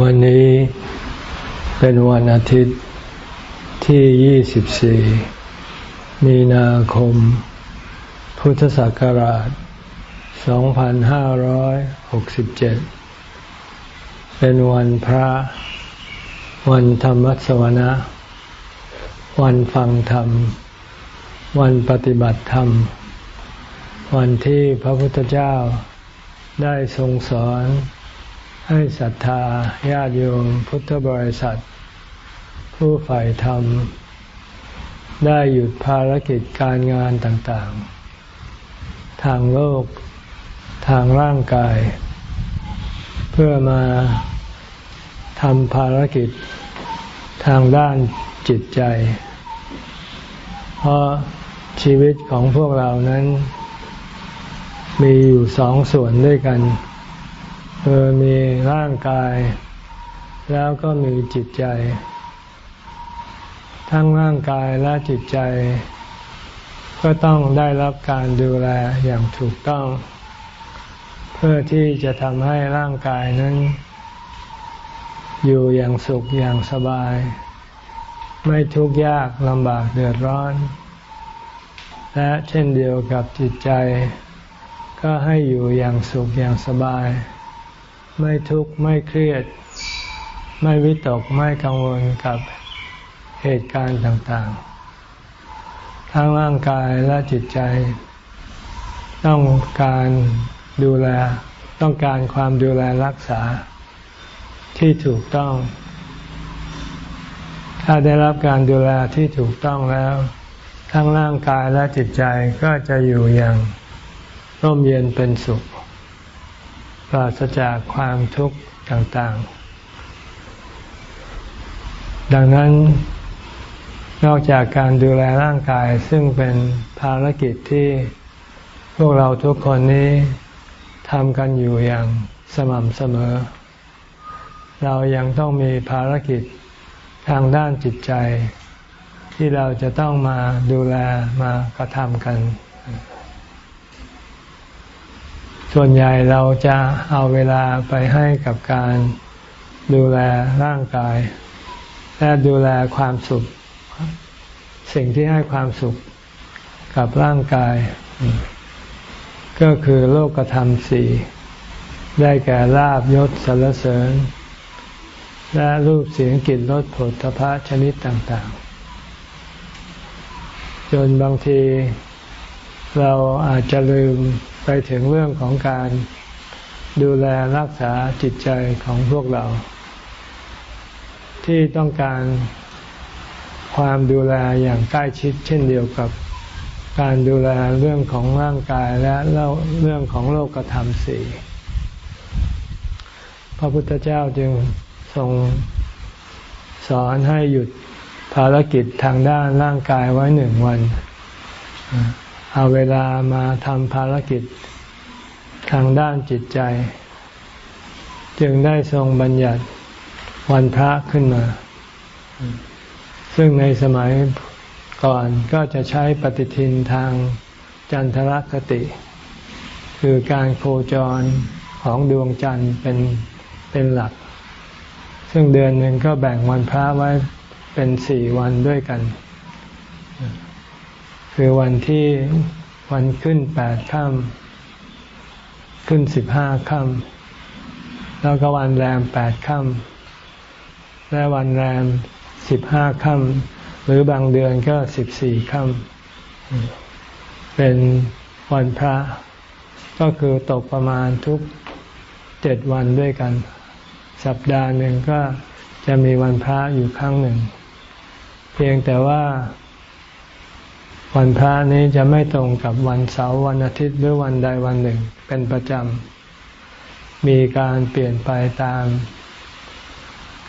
วันนี้เป็นวันอาทิตย์ที่ 24 มีนาคม พุทธศักราช 2567 เป็นวันพระ วันธรรมสวนะ วันฟังธรรม วันปฏิบัติธรรม วันที่พระพุทธเจ้าได้ทรงสอน ให้ศรัทธาญาติโยมพุทธบริษัท ผู้ใฝ่ธรรม ได้หยุดภารกิจการงานต่างๆ ทางโลก ทางร่างกาย เพื่อมาทำภารกิจทางด้านจิตใจ เพราะชีวิตของพวกเรานั้น มีอยู่สองส่วนด้วยกัน คือมีร่างกาย แล้วก็มีจิตใจ ทั้งร่างกายและจิตใจ ก็ต้องได้รับการดูแลอย่างถูกต้อง เพื่อที่จะทำให้ร่างกายนั้น อยู่อย่างสุขอย่างสบาย ไม่ทุกข์ยากลำบากเดือดร้อน และเช่นเดียวกับจิตใจ ก็ให้อยู่อย่างสุขอย่างสบาย ไม่ทุกข์ไม่เครียด ไม่วิตกไม่กังวลกับเหตุการณ์ต่างๆ ทั้งร่างกายและจิตใจ ต้องการดูแล ต้องการความดูแลรักษาที่ถูกต้อง ถ้าได้รับการดูแลที่ถูกต้องแล้ว ทั้งร่างกายและจิตใจก็จะอยู่อย่างร่มเย็นเป็นสุข ปราศจากความทุกข์ต่างๆ ดังนั้นนอกจากการดูแลร่างกายซึ่งเป็นภารกิจที่พวกเราทุกคนนี้ทำกันอยู่อย่างสม่ำเสมอ เรายังต้องมีภารกิจทางด้านจิตใจ ที่เราจะต้องมาดูแลมากระทำกัน ส่วนใหญ่เราจะเอาเวลาไปให้กับการดูแลร่างกาย และดูแลความสุข สิ่งที่ให้ความสุขกับร่างกาย ก็คือโลกธรรมสี่ได้แก่ลาบยศสรรเสริญ และรูปเสียงกลิ่นรสผลทพะชนิดต่าง ๆ จนบางทีเราอาจจะลืม ไปถึงเรื่องของการดูแลรักษาจิตใจของพวกเรา ที่ต้องการความดูแลอย่างใกล้ชิดเช่นเดียวกับการดูแลเรื่องของร่างกายและเรื่องของโลกธรรมสี่พระพุทธเจ้าจึงทรงสอนให้หยุดภารกิจทางด้านร่างกายไว้หนึ่งวัน เอาเวลามาทำภารกิจทางด้านจิตใจ จึงได้ทรงบัญญัติวันพระขึ้นมา ซึ่งในสมัยก่อนก็จะใช้ปฏิทินทางจันทรคติ คือการโคจรของดวงจันทร์เป็นเป็นหลัก ซึ่งเดือนหนึ่งก็แบ่งวันพระไว้เป็นสี่วันด้วยกัน คือวันที่วันขึ้นแปดค่ำขึ้นสิบห้าค่ำแล้วก็วันแรมแปดค่ำและวันแรมสิบห้าค่ำหรือบางเดือนก็สิบสี่ค่ำเป็นวันพระ ก็คือตกประมาณทุกเจ็ดวันด้วยกัน สัปดาห์หนึ่งก็จะมีวันพระอยู่ครั้งหนึ่ง เพียงแต่ว่า วันพระนี้จะไม่ตรงกับวันเสาร์วันอาทิตย์หรือวันใดวันหนึ่งเป็นประจำ มีการเปลี่ยนไปตาม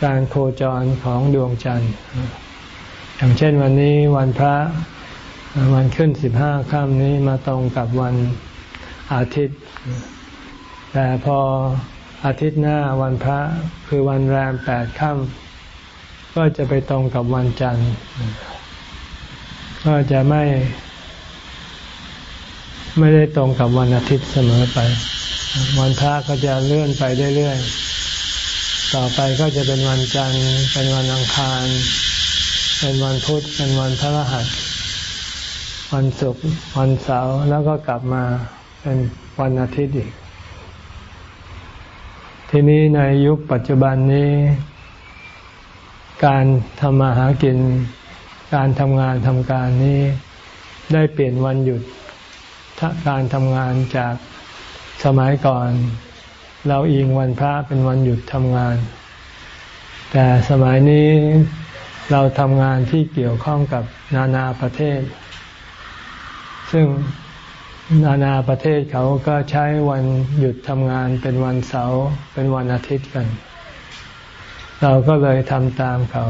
การโคจรของดวงจันทร์ อย่างเช่นวันนี้วันพระวันขึ้นสิบห้าค่ำนี้มาตรงกับวันอาทิตย์ แต่พออาทิตย์หน้าวันพระคือวันแรมแปดค่ำก็จะไปตรงกับวันจันทร์ ก็จะไม่ ไม่ได้ตรงกับวันอาทิตย์เสมอไป วันพระก็จะเลื่อนไปเรื่อยๆ ต่อไปก็จะเป็นวันจันทร์ เป็นวันอังคาร เป็นวันพุธ เป็นวันพระรหัส วันศุกร์ วันเสาร์ แล้วก็กลับมาเป็นวันอาทิตย์อีก ทีนี้ในยุคปัจจุบันนี้ การทำมาหากิน การทำงานทำการนี้ได้เปลี่ยนวันหยุดการทำงานจากสมัยก่อน เราอิงวันพระเป็นวันหยุดทำงาน แต่สมัยนี้เราทำงานที่เกี่ยวข้องกับนานาประเทศ ซึ่งนานาประเทศเขาก็ใช้วันหยุดทำงานเป็นวันเสาร์เป็นวันอาทิตย์กัน เราก็เลยทำตามเขา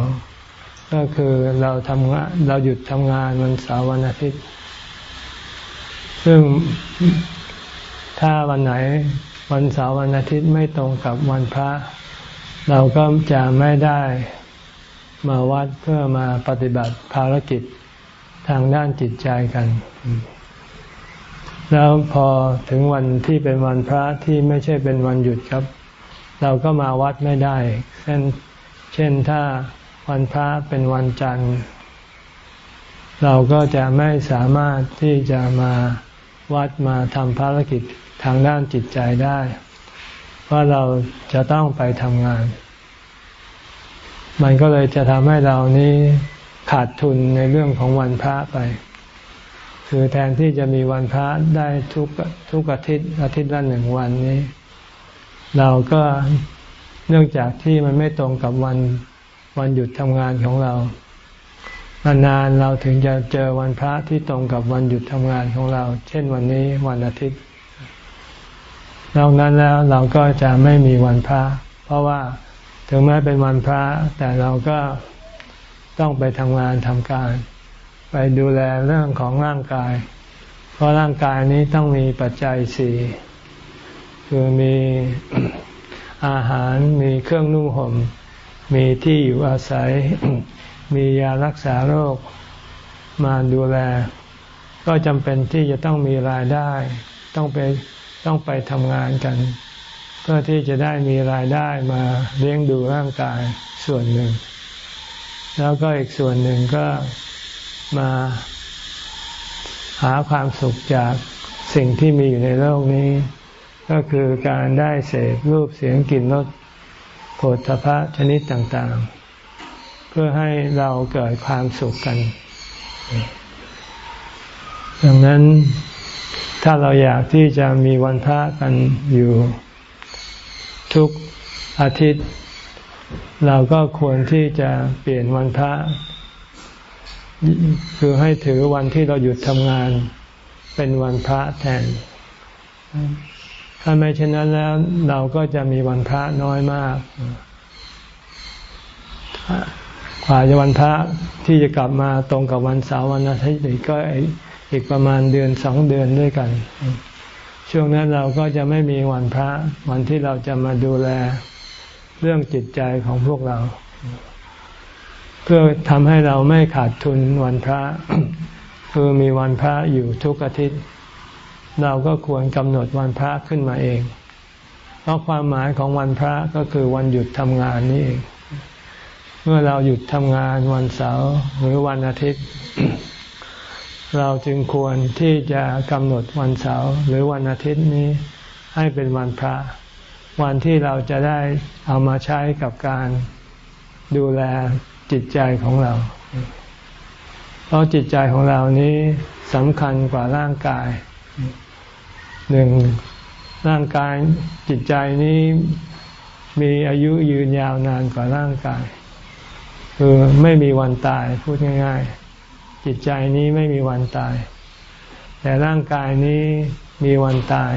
ก็คือเราทำงานเราหยุดทำงานวันเสาร์วันอาทิตย์ ซึ่งถ้าวันไหนวันเสาร์วันอาทิตย์ไม่ตรงกับวันพระ เราก็จะไม่ได้มาวัดเพื่อมาปฏิบัติภารกิจทางด้านจิตใจกัน แล้วพอถึงวันที่เป็นวันพระที่ไม่ใช่เป็นวันหยุดครับ เราก็มาวัดไม่ได้ เช่นเช่นถ้า วันพระเป็นวันจันทร์ เราก็จะไม่สามารถที่จะมาวัดมาทำภารกิจทางด้านจิตใจได้ เพราะเราจะต้องไปทำงาน มันก็เลยจะทำให้เรานี้ขาดทุนในเรื่องของวันพระไป คือแทนที่จะมีวันพระได้ทุกทุกอาทิตย์อาทิตย์ละหนึ่งวันนี้ เราก็เนื่องจากที่มันไม่ตรงกับวัน วันหยุดทำงานของเรานานๆเราถึงจะเจอวันพระที่ตรงกับวันหยุดทำงานของเรา เช่นวันนี้วันอาทิตย์นอกนั้นแล้วเราก็จะไม่มีวันพระ เพราะว่าถึงแม้เป็นวันพระ แต่เราก็ต้องไปทำงานทำการ ไปดูแลเรื่องของร่างกาย เพราะร่างกายนี้ต้องมีปัจจัยสี่คือมีอาหารมีเครื่องนุ่งห่ม มีที่อยู่อาศัย มียารักษาโรคมาดูแล ก็จำเป็นที่จะต้องมีรายได้ ต้องไปต้องไปทำงานกัน เพื่อที่จะได้มีรายได้มาเลี้ยงดูร่างกายส่วนหนึ่ง แล้วก็อีกส่วนหนึ่งก็มาหาความสุขจากสิ่งที่มีอยู่ในโลกนี้ ก็คือการได้เสพรูปเสียงกลิ่นรส ผฏฐพะชนิดต่างๆ เพื่อให้เราเกิดความสุขกัน ดังนั้นถ้าเราอยากที่จะมีวันพระกันอยู่ทุกอาทิตย์ เราก็ควรที่จะเปลี่ยนวันพระ คือให้ถือวันที่เราหยุดทำงานเป็นวันพระแทน ถ้าไม่เช่นนั้นแล้วเราก็จะมีวันพระน้อยมากกว่าจะวันพระที่จะกลับมาตรงกับวันเสาร์วันอาทิตย์ก็อีกประมาณเดือนสองเดือนด้วยกัน ช่วงนั้นเราก็จะไม่มีวันพระ วันที่เราจะมาดูแลเรื่องจิตใจของพวกเรา เพื่อทำให้เราไม่ขาดทุนวันพระ คือมีวันพระอยู่ทุกอาทิตย์ เราก็ควรกำหนดวันพระขึ้นมาเอง เพราะความหมายของวันพระก็คือวันหยุดทำงานนี่เอง เมื่อเราหยุดทำงานวันเสาร์หรือวันอาทิตย์ เราจึงควรที่จะกำหนดวันเสาร์หรือวันอาทิตย์นี้ให้เป็นวันพระ วันที่เราจะได้เอามาใช้กับการดูแลจิตใจของเรา เพราะจิตใจของเรานี้สำคัญกว่าร่างกาย หนึ่งร่างกายจิตใจนี้มีอายุยืนยาวนานกว่าร่างกาย คือไม่มีวันตายพูดง่าย ๆ จิตใจนี้ไม่มีวันตาย แต่ร่างกายนี้มีวันตาย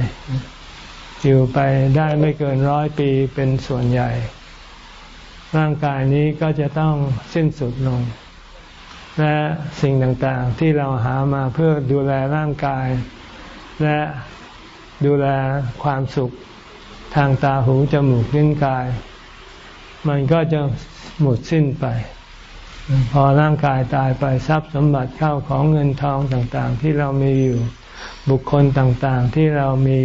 อยู่ไปได้ไม่เกินร้อยปีเป็นส่วนใหญ่ ร่างกายนี้ก็จะต้องสิ้นสุดลง และสิ่งต่างๆที่เราหามาเพื่อดูแลร่างกาย และ ดูแลความสุขทางตาหูจมูกลิ้นกาย มันก็จะหมดสิ้นไป พอร่างกายตายไปทรัพย์สมบัติเข้าของเงินทองต่างๆ ที่เรามีอยู่บุคคลต่างๆ ที่เรามี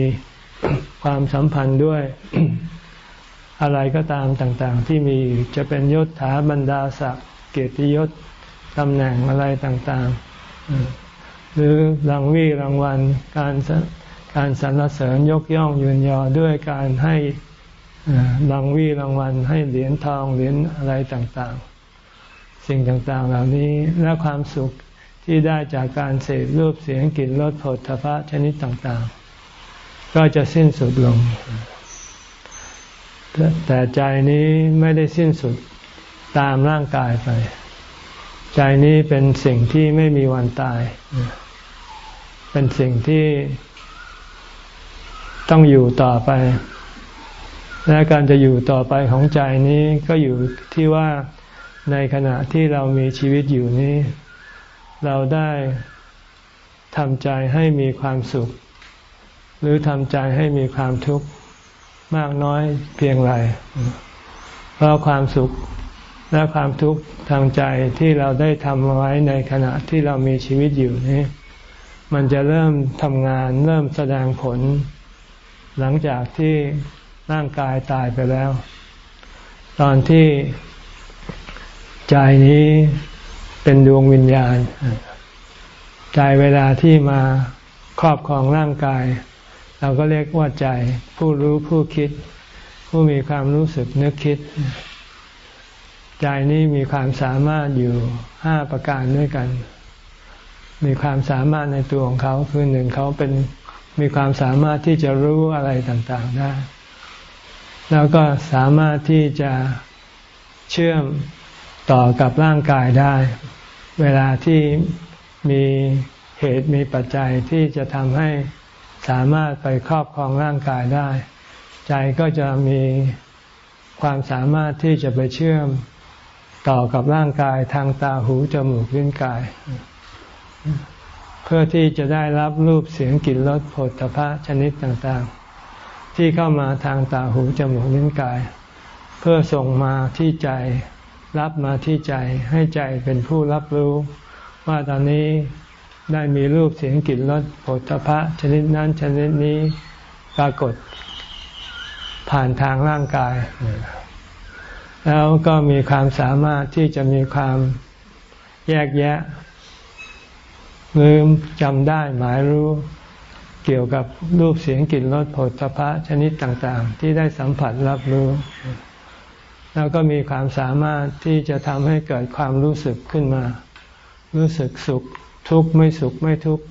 ความสัมพันธ์ด้วย อะไรก็ตามต่างๆ ที่มีจะเป็นยศถาบรรดาศักดิ์เกียรติยศตำแหน่งอะไรต่างๆหรือรางวีรางวัลการ การสรรเสริญยกย่องยืนยอด้วยการให้รางวีรางวัล ให้เหรียญทองเหรียญอะไรต่างๆ สิ่งต่างๆ เหล่านี้และความสุขที่ได้จากการเสพรูปเสียงกลิ่นรสผลทพะชนิดต่างๆ ก็จะสิ้นสุดลง แต่ใจนี้ไม่ได้สิ้นสุดตามร่างกายไป ใจนี้เป็นสิ่งที่ไม่มีวันตาย เป็นสิ่งที่ ต้องอยู่ต่อไป และการจะอยู่ต่อไปของใจนี้ก็อยู่ที่ว่าในขณะที่เรามีชีวิตอยู่นี้ เราได้ทำใจให้มีความสุข หรือทำใจให้มีความทุกข์มากน้อยเพียงไร เพราะความสุขและความทุกข์ทางใจที่เราได้ทำไว้ในขณะที่เรามีชีวิตอยู่นี้ มันจะเริ่มทำงานเริ่มแสดงผล หลังจากที่ร่างกายตายไปแล้ว ตอนที่ใจนี้เป็นดวงวิญญาณ ใจเวลาที่มาครอบครองร่างกาย เราก็เรียกว่าใจผู้รู้ผู้คิด ผู้มีความรู้สึกนึกคิด ใจนี้มีความสามารถอยู่ห้าประการด้วยกัน มีความสามารถในตัวของเขาคือหนึ่งเขาเป็น มีความสามารถที่จะรู้อะไรต่างๆได้ แล้วก็สามารถที่จะเชื่อมต่อกับร่างกายได้ เวลาที่มีเหตุมีปัจจัยที่จะทำให้สามารถไปครอบครองร่างกายได้ ใจก็จะมีความสามารถที่จะไปเชื่อมต่อกับร่างกายทางตาหูจมูกลิ้นกาย เพื่อที่จะได้รับรูปเสียงกลิ่นรสผลตภะชนิดต่างๆ ที่เข้ามาทางตาหูจมูกลิ้นกาย เพื่อส่งมาที่ใจรับมาที่ใจให้ใจเป็นผู้รับรู้ ว่าตอนนี้ได้มีรูปเสียงกลิ่นรสผลตภะชนิดนั้นชนิดนี้ปรากฏผ่านทางร่างกาย แล้วก็มีความสามารถที่จะมีความแยกแยะ ลืมจำได้หมายรู้เกี่ยวกับรูปเสียงกลิ่นรสผลพระชนิดต่างๆ ที่ได้สัมผัสรับรู้ แล้วก็มีความสามารถที่จะทำให้เกิดความรู้สึกขึ้นมา รู้สึกสุขทุกข์ไม่สุขไม่ทุกข์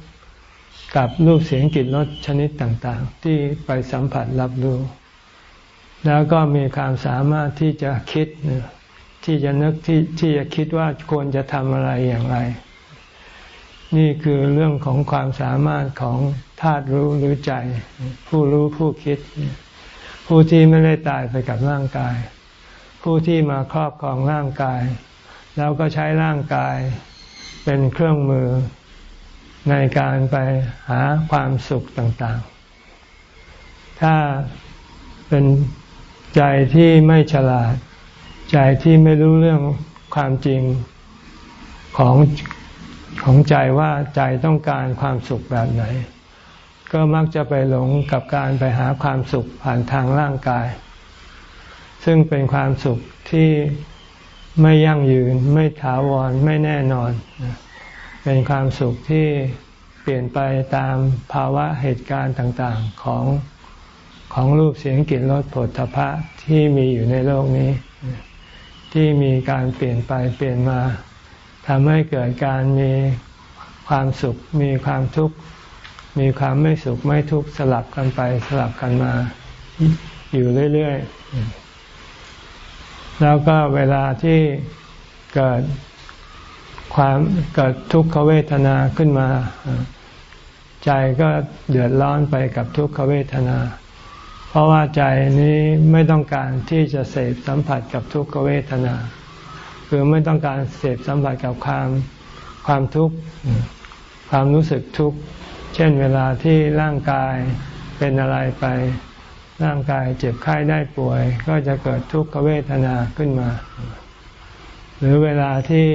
กับรูปเสียงกลิ่นรสชนิดต่างๆ ที่ไปสัมผัสรับรู้ แล้วก็มีความสามารถที่จะคิดที่จะนึกที่ที่จะคิดว่าควรจะทำอะไรอย่างไร นี่คือเรื่องของความสามารถของธาตุรู้หรือใจ ผู้รู้ผู้คิด ผู้ที่ไม่ได้ตายไปกับร่างกาย ผู้ที่มาครอบครองร่างกาย แล้วก็ใช้ร่างกายเป็นเครื่องมือในการไปหาความสุขต่างๆ ถ้าเป็นใจที่ไม่ฉลาด ใจที่ไม่รู้เรื่องความจริงของ ของใจว่าใจต้องการความสุขแบบไหน ก็มักจะไปหลงกับการไปหาความสุขผ่านทางร่างกาย ซึ่งเป็นความสุขที่ไม่ยั่งยืน ไม่ถาวรไม่แน่นอน เป็นความสุขที่เปลี่ยนไปตามภาวะเหตุการณ์ต่างๆของของรูปเสียงกลิ่นรสผลทพะที่มีอยู่ในโลกนี้ ที่มีการเปลี่ยนไปเปลี่ยนมา ทำให้เกิดการมีความสุข มีความทุกข์ มีความไม่สุขไม่ทุกข์สลับกันไปสลับกันมา อยู่เรื่อยๆ แล้วก็เวลาที่เกิดความเกิดทุกขเวทนาขึ้นมา ใจก็เดือดร้อนไปกับทุกขเวทนา เพราะว่าใจนี้ไม่ต้องการที่จะเสพสัมผัสกับทุกขเวทนา คือไม่ต้องการเสพสัมผัสกับความความทุกข์ความรู้สึกทุกข์ เช่นเวลาที่ร่างกายเป็นอะไรไป ร่างกายเจ็บไข้ได้ป่วย ก็จะเกิดทุกขเวทนาขึ้นมา หรือเวลาที่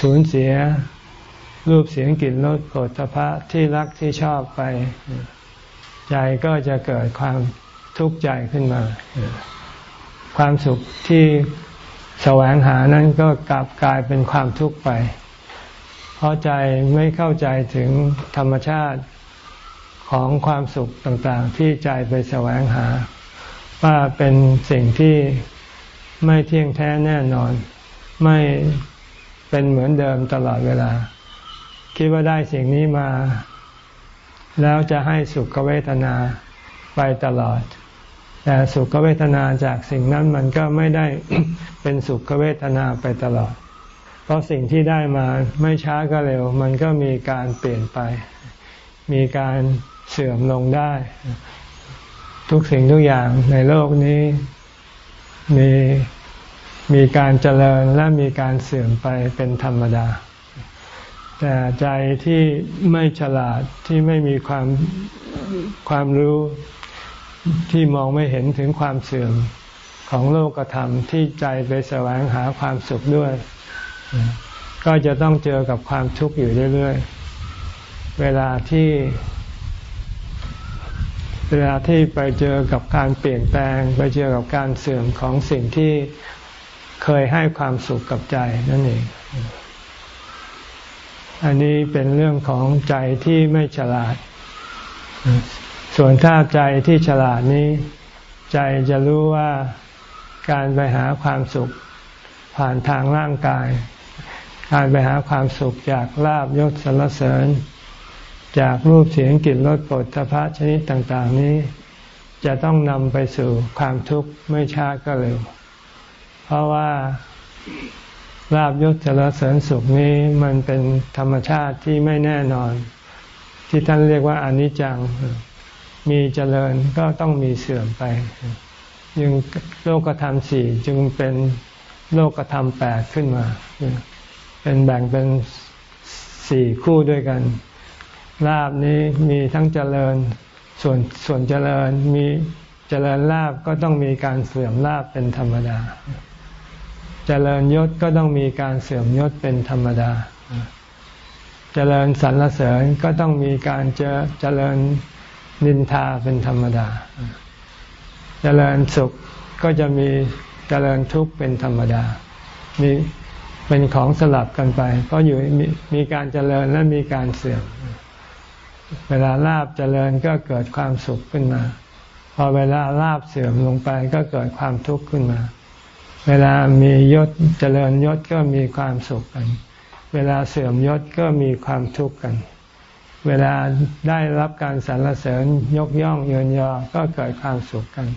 สูญเสียรูปเสียงกลิ่นรสโผฏฐะที่รักที่ชอบไป ใจก็จะเกิดความทุกข์ใจขึ้นมา ความสุขที่ แสวงหานั้นก็กลับกลายเป็นความทุกข์ไป เพราะใจไม่เข้าใจถึงธรรมชาติของความสุขต่างๆ ที่ใจไปแสวงหา ว่าเป็นสิ่งที่ไม่เที่ยงแท้แน่นอน ไม่เป็นเหมือนเดิมตลอดเวลา คิดว่าได้สิ่งนี้มา แล้วจะให้สุขเวทนาไปตลอด แต่สุขเวทนาจากสิ่งนั้นมันก็ไม่ได้เป็นสุขเวทนาไปตลอด เพราะสิ่งที่ได้มาไม่ช้าก็เร็ว มันก็มีการเปลี่ยนไป มีการเสื่อมลงได้ ทุกสิ่งทุกอย่างในโลกนี้มีมีการเจริญและมีการเสื่อมไปเป็นธรรมดา แต่ใจที่ไม่ฉลาดที่ไม่มีความความรู้ ที่มองไม่เห็นถึงความเสื่อมของโลกธรรมที่ใจไปแสวงหาความสุขด้วย ก็จะต้องเจอกับความทุกข์อยู่เรื่อยๆ เวลาที่ เวลาที่ไปเจอกับการเปลี่ยนแปลง ไปเจอกับการเสื่อมของสิ่งที่เคยให้ความสุขกับใจนั่นเอง อันนี้เป็นเรื่องของใจที่ไม่ฉลาด ส่วนถ้าใจที่ฉลาดนี้ ใจจะรู้ว่าการไปหาความสุขผ่านทางร่างกาย การไปหาความสุขจากลาบยศสรรเสริญ จากรูปเสียงกลิ่นรสปดทพะชนิดต่างๆนี้ จะต้องนำไปสู่ความทุกข์ไม่ช้าก็เร็ว เพราะว่าลาบยศเจริญเสริญสุขนี้มันเป็นธรรมชาติที่ไม่แน่นอน ที่ท่านเรียกว่าอนิจจัง มีเจริญก็ต้องมีเสื่อมไปยังโลกธรรมสี่จึงเป็นโลกธรรมแปดขึ้นมา เป็นแบ่งเป็นสี่คู่ด้วยกันลาบนี้มีทั้งเจริญส่วนส่วนเจริญมีเจริญลาบก็ต้องมีการเสื่อมลาบเป็นธรรมดา เจริญยศก็ต้องมีการเสื่อมยศเป็นธรรมดา เจริญสรรเสริญก็ต้องมีการเจเจริญ นินทาเป็นธรรมดา เจริญสุขก็จะมีเจริญทุกข์เป็นธรรมดา มีเป็นของสลับกันไป เพราะอยู่มมีการเจริญและมีการเสื่อม เวลาลาบเจริญก็เกิดความสุขขึ้นมา พอเวลาลาบเสื่อมลงไปก็เกิดความทุกข์ขึ้นมา เวลามียศเจริญยศก็มีความสุขกัน เวลาเสื่อมยศก็มีความทุกข์กัน เวลาได้รับการสรรเสริญยกย่องเยินยอก็เกิดความสุขกัน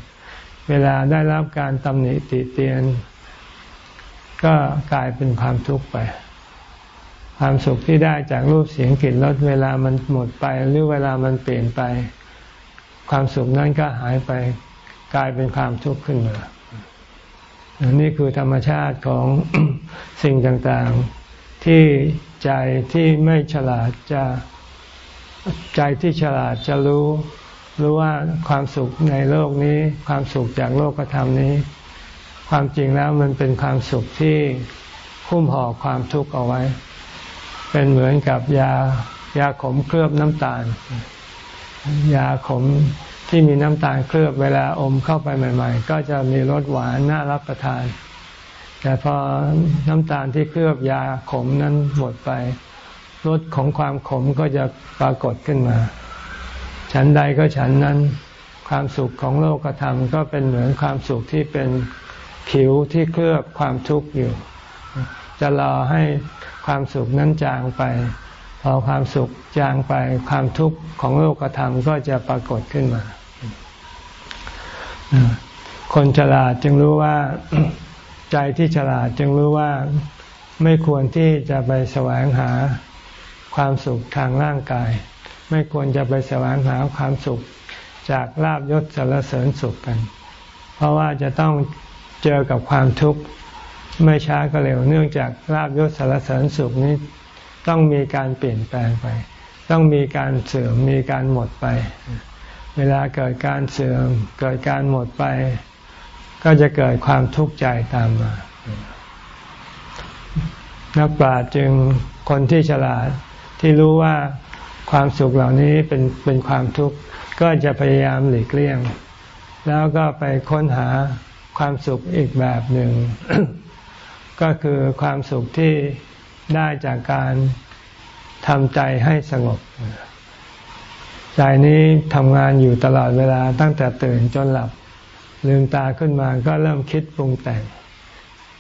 เวลาได้รับการตำหนิติเตียน ก็กลายเป็นความทุกข์ไป ความสุขที่ได้จากรูปเสียงกลิ่นรสเวลามันหมดไป หรือเวลามันเปลี่ยนไป ความสุขนั้นก็หายไปกลายเป็นความทุกข์ขึ้นมานี่คือธรรมชาติของสิ่งต่างๆ ที่ใจที่ไม่ฉลาดจะ ใจที่ฉลาดจะรู้ รู้ว่าความสุขในโลกนี้ ความสุขจากโลกธรรมนี้ ความจริงแล้วมันเป็นความสุขที่คุ้มห่อความทุกข์เอาไว้ เป็นเหมือนกับยายาขมเคลือบน้ำตาล ยาขมที่มีน้ำตาลเคลือบเวลาอมเข้าไปใหม่ ๆ ก็จะมีรสหวานน่ารับประทาน แต่พอน้ำตาลที่เคลือบยาขมนั้นหมดไป รสของความขมก็จะปรากฏขึ้นมา ฉันใดก็ฉันนั้น ความสุขของโลกธรรมก็เป็นเหมือนความสุขที่เป็นผิวที่เคลือบความทุกข์อยู่ จะรอให้ความสุขนั้นจางไป พอความสุขจางไปความทุกข์ของโลกธรรมก็จะปรากฏขึ้นมา คนฉลาดจึงรู้ว่าใจที่ฉลาดจึงรู้ว่าไม่ควรที่จะไปแสวงหา ความสุขทางร่างกาย ไม่ควรจะไปแสวงหาความสุขจากลาบยศสารเสริญสุขกัน เพราะว่าจะต้องเจอกับความทุกข์ไม่ช้าก็เร็ว เนื่องจากลาบยศสารเสริญสุขนี้ ต้องมีการเปลี่ยนแปลงไป ต้องมีการเสื่อมมีการหมดไป เวลาเกิดการเสื่อมเกิดการหมดไป ก็จะเกิดความทุกข์ใจตามมา นักปราชญ์จึงคนที่ฉลาด ที่รู้ว่าความสุขเหล่านี้เป็นเป็นความทุกข์ก็จะพยายามหลีกเลี่ยง แล้วก็ไปค้นหาความสุขอีกแบบหนึ่ง ก็คือความสุขที่ได้จากการทำใจให้สงบ ใจนี้ทำงานอยู่ตลอดเวลาตั้งแต่ตื่นจนหลับ ลืมตาขึ้นมาก็เริ่มคิดปรุงแต่ง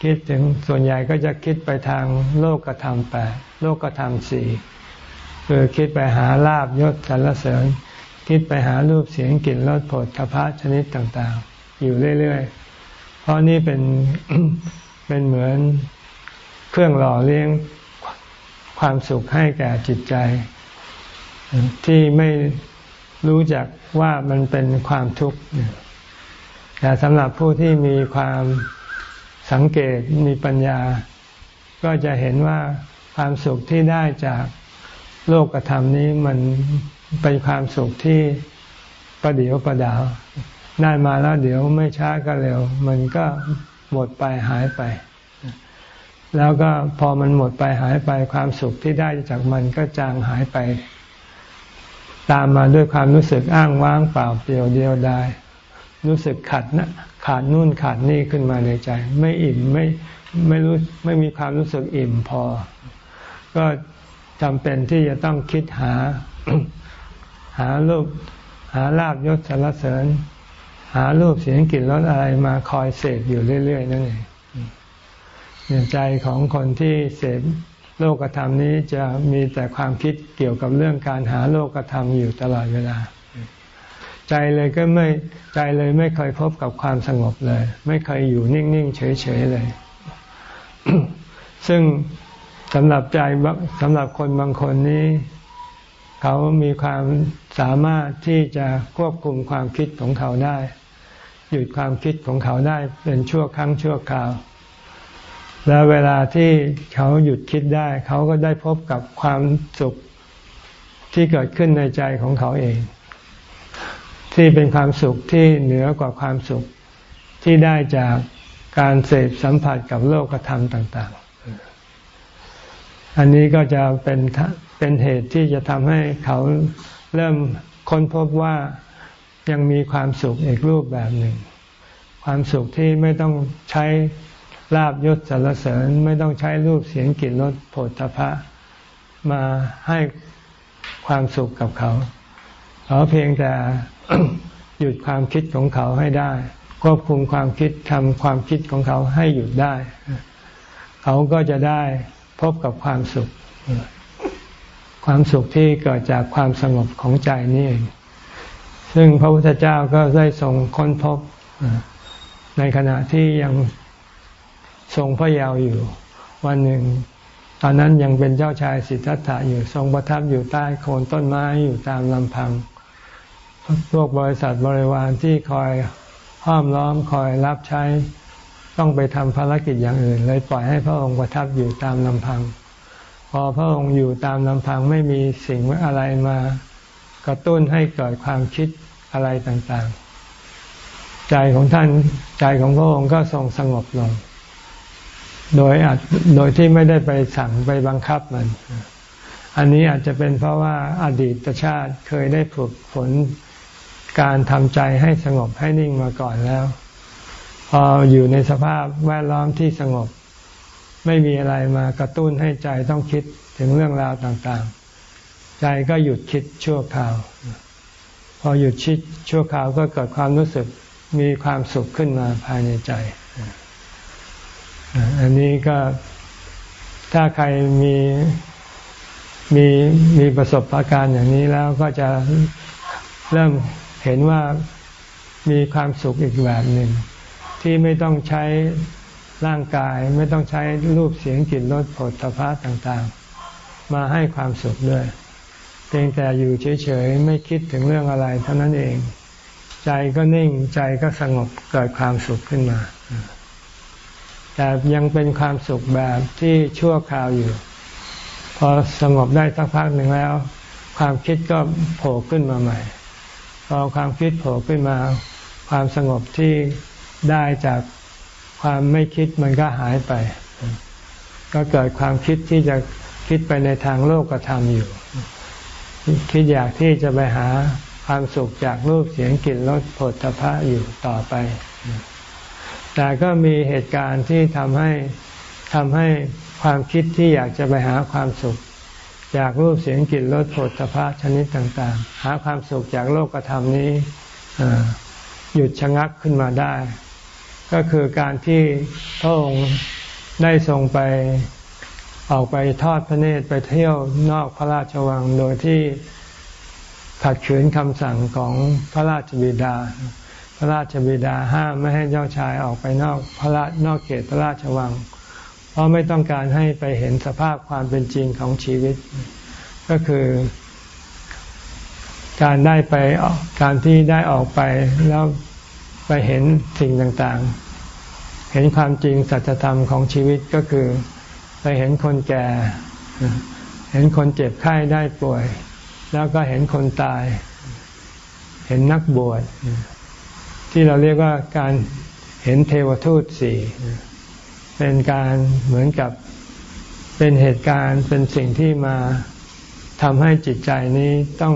คิดถึงส่วนใหญ่ก็จะคิดไปทางโลกธรรมแปดโลกธรรมสี่ คือคิดไปหาลาบยศสรรเสริญ คิดไปหารูปเสียงกลิ่นรสผลทพะชนิดต่างๆ อยู่เรื่อยๆ เพราะนี่เป็นเป็นเหมือนเครื่องหล่อเลี้ยงความสุขให้แก่จิตใจ ที่ไม่รู้จักว่ามันเป็นความทุกข์แต่สำหรับผู้ที่มีความสังเกตมีปัญญา ก็จะเห็นว่าความสุขที่ได้จาก โลกธรรมนี้มันเป็นความสุขที่ประเดียวประดาวได้มาแล้วเดี๋ยวไม่ช้าก็เร็ว มันก็หมดไปหายไป แล้วก็พอมันหมดไปหายไปความสุขที่ได้จากมันก็จางหายไป ตามมาด้วยความรู้สึกอ้างว้างเปล่าเปลี่ยวเดียวดายรู้สึกขัดนะขาดนู่นขาดนี่ขึ้นมาในใจ ไม่อิ่มไม่ไม่รู้ไม่มีความรู้สึกอิ่มพอ ก็ จำเป็นที่จะต้องคิดหา หารูปหาลาบยศสารเสริญ หารูปเสียงกลิ่นรสอะไรมาคอยเสพอยู่เรื่อย ๆ นั่นเองเนี่ยใจของคนที่เสพโลกธรรมนี้จะมีแต่ความคิดเกี่ยวกับเรื่องการหาโลกธรรมอยู่ตลอดเวลา ใจเลยก็ไม่ใจเลยไม่เคยพบกับความสงบเลย ไม่เคยอยู่นิ่ง ๆ เฉย ๆ เลย ซึ่ง สำหรับใจสำหรับคนบางคนนี้ เขามีความสามารถที่จะควบคุมความคิดของเขาได้ หยุดความคิดของเขาได้เป็นชั่วครั้งชั่วคราว แล้วเวลาที่เขาหยุดคิดได้ เขาก็ได้พบกับความสุขที่เกิดขึ้นในใจของเขาเอง ที่เป็นความสุขที่เหนือกว่าความสุขที่ได้จากการเสพสัมผัสกับโลกธรรมต่าง ๆ อันนี้ก็จะเป็นเป็นเหตุที่จะทำให้เขาเริ่มค้นพบว่ายังมีความสุขอีกรูปแบบหนึ่ง ความสุขที่ไม่ต้องใช้ลาบยศสรรเสริญ ไม่ต้องใช้รูปเสียงกลิ่นรสโผฏฐพะมาให้ความสุขกับเขาเขาเพียงแต่หยุดความคิดของเขาให้ได้ ควบคุมความคิดทำความคิดของเขาให้หยุดได้ เขาก็จะได้ พบกับความสุข ความสุขที่เกิดจากความสงบของใจนี่เองซึ่งพระพุทธเจ้าก็ได้ทรงค้นพบในขณะที่ยังทรงพระเยาว์อยู่ วันหนึ่ง ตอนนั้นยังเป็นเจ้าชายสิทธัตถะอยู่ทรงประทับอยู่ใต้โคนต้นไม้อยู่ตามลำพัง พวกบริษัทบริวารที่คอยห้อมล้อมคอยรับใช้ ต้องไปทำภารกิจอย่างอื่น เลยปล่อยให้พระองค์ประทับอยู่ตามลำพัง พอพระองค์อยู่ตามลำพังไม่มีสิ่งอะไรมากระตุ้นให้เกิดความคิดอะไรต่างๆ ใจของท่านใจของพระองค์ก็ทรงสงบลง โดยอาจโดยที่ไม่ได้ไปสั่งไปบังคับมัน อันนี้อาจจะเป็นเพราะว่าอดีตชาติเคยได้ฝึกฝนการทำใจให้สงบให้นิ่งมาก่อนแล้ว พออยู่ในสภาพแวดล้อมที่สงบ ไม่มีอะไรมากระตุ้นให้ใจต้องคิดถึงเรื่องราวต่างๆ ใจก็หยุดคิดชั่วคราว พอหยุดคิดชั่วคราวก็เกิดความรู้สึกมีความสุขขึ้นมาภายในใจ อันนี้ก็ถ้าใครมีมีมีประสบาการณ์อย่างนี้แล้วก็จะเริ่มเห็นว่ามีความสุขอีกแบบหนึ่ง ที่ไม่ต้องใช้ร่างกาย ไม่ต้องใช้รูปเสียงกลิ่นรสผลตภะต่างๆ มาให้ความสุขด้วย เพียงแต่อยู่เฉยๆ ไม่คิดถึงเรื่องอะไรเท่านั้นเอง ใจก็นิ่งใจก็สงบเกิดความสุขขึ้นมา แต่ยังเป็นความสุขแบบที่ชั่วคราวอยู่ พอสงบได้สักพักหนึ่งแล้ว ความคิดก็โผล่ขึ้นมาใหม่พอความคิดโผล่ขึ้นมา ความสงบที่ ได้จากความไม่คิดมันก็หายไป ก็เกิดความคิดที่จะคิดไปในทางโลกธรรมอยู่ คิดอยากที่จะไปหาความสุขจากรูปเสียงกลิ่นรสผลทพะอยู่ต่อไป แต่ก็มีเหตุการณ์ที่ทำให้ทำให้ความคิดที่อยากจะไปหาความสุข จากรูปเสียงกลิ่นรสผลสะพะชนิดต่าง ๆ หาความสุขจากโลกธรรมนี้หยุดชะงักขึ้นมาได้ ก็คือการที่พระองค์ได้ทรงไปออกไปทอดพระเนตรไปเที่ยวนอกพระราชวังโดยที่ขัดขืนคำสั่งของพระราชบิดา พระราชบิดาห้ามไม่ให้เจ้าชายออกไปนอกพระราชนอกเขตพระราชวัง เพราะไม่ต้องการให้ไปเห็นสภาพความเป็นจริงของชีวิต ก็คือ การได้ไปการที่ได้ออกไปแล้ว ไปเห็นสิ่งต่างๆ เห็นความจริงสัจธรรมของชีวิตก็คือ ไปเห็นคนแก่ เห็นคนเจ็บไข้ได้ป่วย แล้วก็เห็นคนตาย เห็นนักบวชที่เราเรียกว่าการเห็นเทวทูตสี่เป็นการเหมือนกับเป็นเหตุการณ์เป็นสิ่งที่มาทำให้จิตใจนี้ต้อง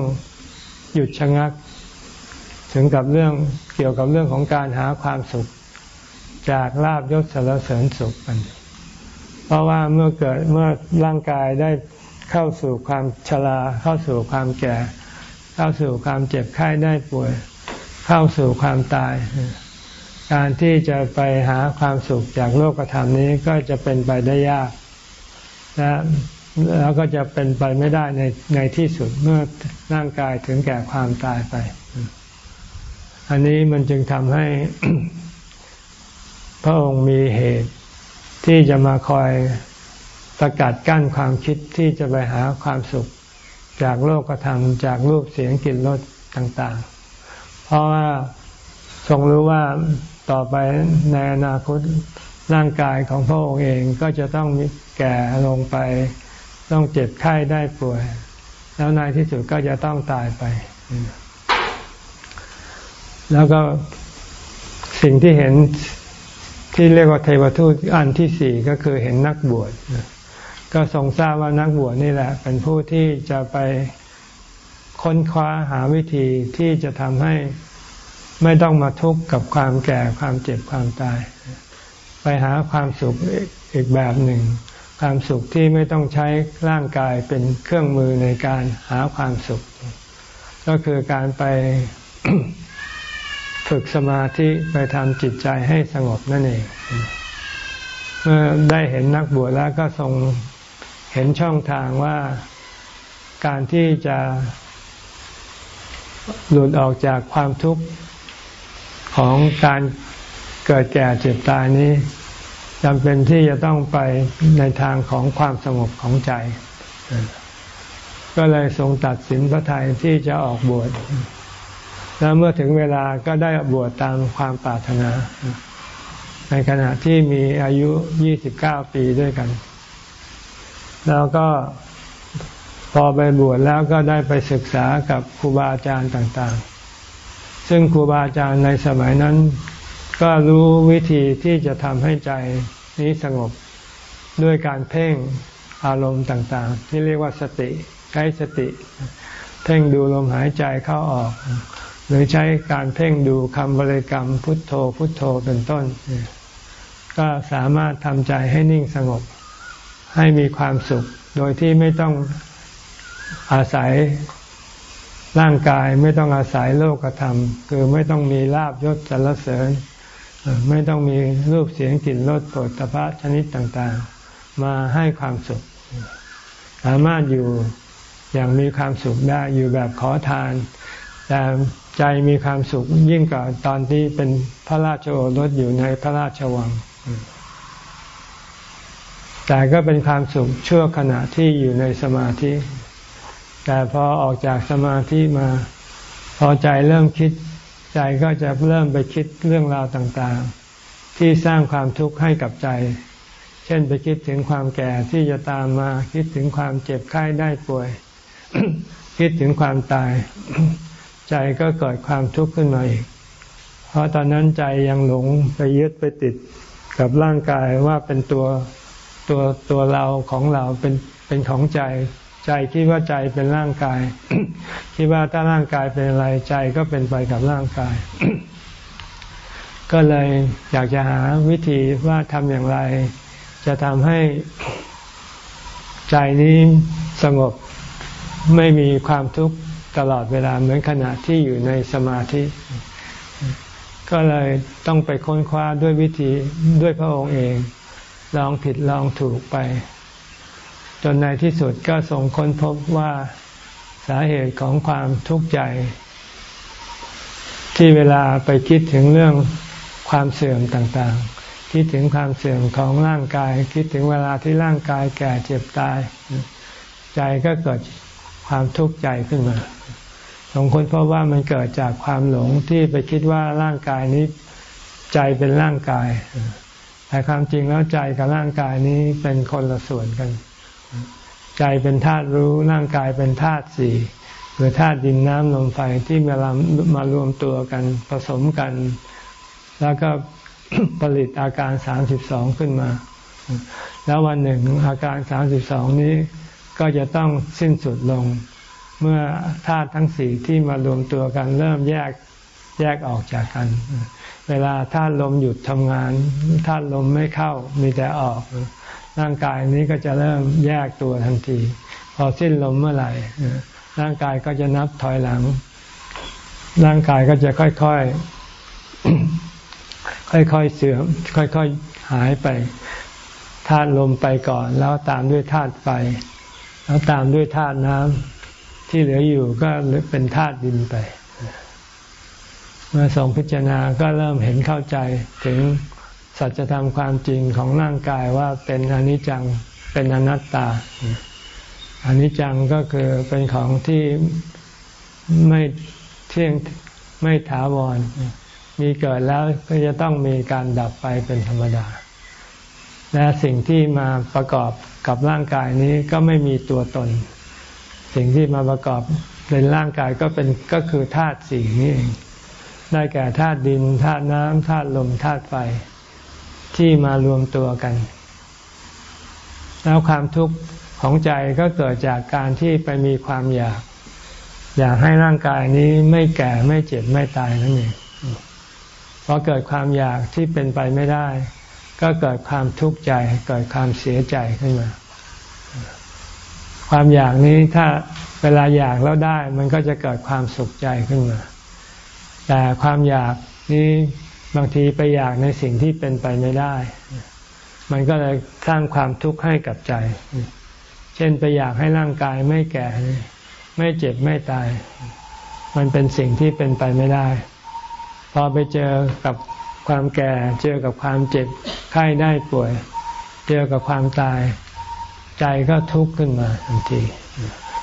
หยุดชะงัก ถึงกับเรื่องเกี่ยวกับเรื่องของการหาความสุข จากลาบยศสารเสริญสุขกัน เพราะว่าเมื่อเกิดเมื่อร่างกายได้เข้าสู่ความชราเข้าสู่ความแก่ เข้าสู่ความเจ็บไข้ได้ป่วย เข้าสู่ความตาย การที่จะไปหาความสุขจากโลกธรรมนี้ก็จะเป็นไปได้ยากและแล้วก็จะเป็นไปไม่ได้ในในที่สุดเมื่อร่างกายถึงแก่ความตายไป อันนี้มันจึงทำให้ พระองค์มีเหตุ ที่จะมาคอยสกัดกั้นความคิดที่จะไปหาความสุข จากโลกธรรมจากรูปเสียงกลิ่นรสต่าง ๆ เพราะว่าทรงรู้ว่าต่อไปในอนาคตร่างกายของพระองค์เองก็จะต้องแก่ลงไป ต้องเจ็บไข้ได้ป่วย แล้วในที่สุดก็จะต้องตายไป แล้วก็สิ่งที่เห็นที่เรียกว่าเทวทูตอันที่สี่ก็คือเห็นนักบวชก็ทรงทราบว่านักบวชนี่แหละ เป็นผู้ที่จะไปค้นคว้าหาวิธีที่จะทำให้ไม่ต้องมาทุกข์กับความแก่ความเจ็บความตาย ไปหาความสุขอีกแบบหนึ่ง ความสุขที่ไม่ต้องใช้ร่างกายเป็นเครื่องมือในการหาความสุข ก็คือการไป ฝึกสมาธิไปทำจิตใจให้สงบนั่นเอง เมื่อได้เห็นนักบวชแล้วก็ทรงเห็นช่องทางว่าการที่จะหลุดออกจากความทุกข์ของการเกิดแก่เจ็บตายนี้จำเป็นที่จะต้องไปในทางของความสงบของใจ ก็เลยทรงตัดสินพระทัยที่จะออกบวช แล้วเมื่อถึงเวลาก็ได้บวชตามความปรารถนา ในขณะที่มีอายุ 29 ปีด้วยกัน แล้วก็พอไปบวชแล้วก็ได้ไปศึกษากับครูบาอาจารย์ต่างๆ ซึ่งครูบาอาจารย์ในสมัยนั้น ก็รู้วิธีที่จะทำให้ใจนี้สงบด้วยการเพ่งอารมณ์ต่างๆ ที่เรียกว่าสติ ใช้สติ เพ่งดูลมหายใจเข้าออก หรือใช้การเพ่งดูคำบริกรรมพุทโธพุทโธเป็นต้น ก็สามารถทำใจให้นิ่งสงบ ให้มีความสุข โดยที่ไม่ต้องอาศัยร่างกายไม่ต้องอาศัยโลกธรรม คือไม่ต้องมีลาบยศสรรเสริญ ไม่ต้องมีรูปเสียงกลิ่นรสโผฏฐะชนิดต่างๆ มาให้ความสุข สามารถอยู่อย่างมีความสุขได้อยู่แบบขอทาน แต่ ใจมีความสุขยิ่งกว่าตอนที่เป็นพระราชโอรสอยู่ในพระราชวัง แต่ก็เป็นความสุขชั่วขณะที่อยู่ในสมาธิ แต่พอออกจากสมาธิมา พอใจเริ่มคิด ใจก็จะเริ่มไปคิดเรื่องราวต่างๆ ที่สร้างความทุกข์ให้กับใจ เช่นไปคิดถึงความแก่ที่จะตามมาคิดถึงความเจ็บไข้ได้ป่วย คิดถึงความตาย ใจก็เกิดความทุกข์ขึ้นมาอีก เพราะตอนนั้นใจยังหลงไปยึดไปติดกับร่างกายว่าเป็นตัวตัวตัวเราของเราเป็นเป็นของใจ ใจคิดว่าใจเป็นร่างกาย คิดว่าถ้าร่างกายเป็นอะไรใจก็เป็นไปกับร่างกาย ก็เลยอยากจะหาวิธีว่าทำอย่างไร จะทำให้ใจนี้สงบไม่มีความทุกข์ ตลอดเวลาเหมือนขณะที่อยู่ในสมาธิ ก็เลยต้องไปค้นคว้าด้วยวิธีด้วยพระองค์เอง ลองผิดลองถูกไป จนในที่สุดก็ทรงค้นพบว่าสาเหตุของความทุกข์ใจ ที่เวลาไปคิดถึงเรื่องความเสื่อมต่างๆ คิดถึงความเสื่อมของร่างกาย คิดถึงเวลาที่ร่างกายแก่เจ็บตาย ใจก็เกิด ความทุกข์ใจขึ้นมาสงคนเพราะว่ามันเกิดจากความหลงที่ไปคิดว่าร่างกายนี้ใจเป็นร่างกาย แต่ความจริงแล้วใจกับร่างกายนี้เป็นคนละส่วนกัน ใจเป็นธาตุรู้ร่างกายเป็นธาตุสี่คือธาตุดินน้ำลมไฟที่เวลามารวมตัวกันผสมกัน แล้วก็ผลิตอาการสามสิบสองขึ้นมา แล้ววันหนึ่งอาการสามสิบสองนี้ ก็จะต้องสิ้นสุดลง เมื่อธาตุทั้งสี่ที่มารวมตัวกันเริ่มแยกแยกออกจากกัน เวลาธาตุลมหยุดทำงานธาตุลมไม่เข้ามีแต่ออก ร่างกายนี้ก็จะเริ่มแยกตัวทันที พอสิ้นลมเมื่อไหร่ร่างกายก็จะนับถอยหลัง ร่างกายก็จะค่อยๆ ค่อยๆเสื่อม ค่อยๆหายไปธาตุลมไปก่อน แล้วตามด้วยธาตุไฟ แล้วตามด้วยธาตุน้ำที่เหลืออยู่ก็เป็นธาตุดินไป เมื่อทรงพิจารณาก็เริ่มเห็นเข้าใจถึงสัจธรรมความจริงของร่างกายว่าเป็นอนิจจังเป็นอนัตตาอนิจจังก็คือเป็นของที่ไม่เที่ยงไม่ถาวร มีเกิดแล้วก็จะต้องมีการดับไปเป็นธรรมดา และสิ่งที่มาประกอบ กับร่างกายนี้ก็ไม่มีตัวตน สิ่งที่มาประกอบเป็นร่างกายก็เป็นก็คือธาตุสี่นี้เองได้แก่ธาตุดินธาตุน้ำธาตุลมธาตุไฟ ที่มารวมตัวกัน แล้วความทุกข์ของใจก็เกิดจากการที่ไปมีความอยาก อยากให้ร่างกายนี้ไม่แก่ไม่เจ็บไม่ตายนั่นเองพอเกิดความอยากที่เป็นไปไม่ได้ ก็เกิดความทุกข์ใจเกิดความเสียใจขึ้นมา ความอยากนี้ถ้าเวลาอยากแล้วได้ มันก็จะเกิดความสุขใจขึ้นมา แต่ความอยากนี้บางทีไปอยากในสิ่งที่เป็นไปไม่ได้ มันก็เลยสร้างความทุกข์ให้กับใจ เช่นไปอยากให้ร่างกายไม่แก่ ไม่เจ็บไม่ตาย มันเป็นสิ่งที่เป็นไปไม่ได้ พอไปเจอกับ ความแก่ เจอกับความเจ็บไข้ได้ป่วย เจอกับความตาย ใจก็ทุกข์ขึ้นมาทันที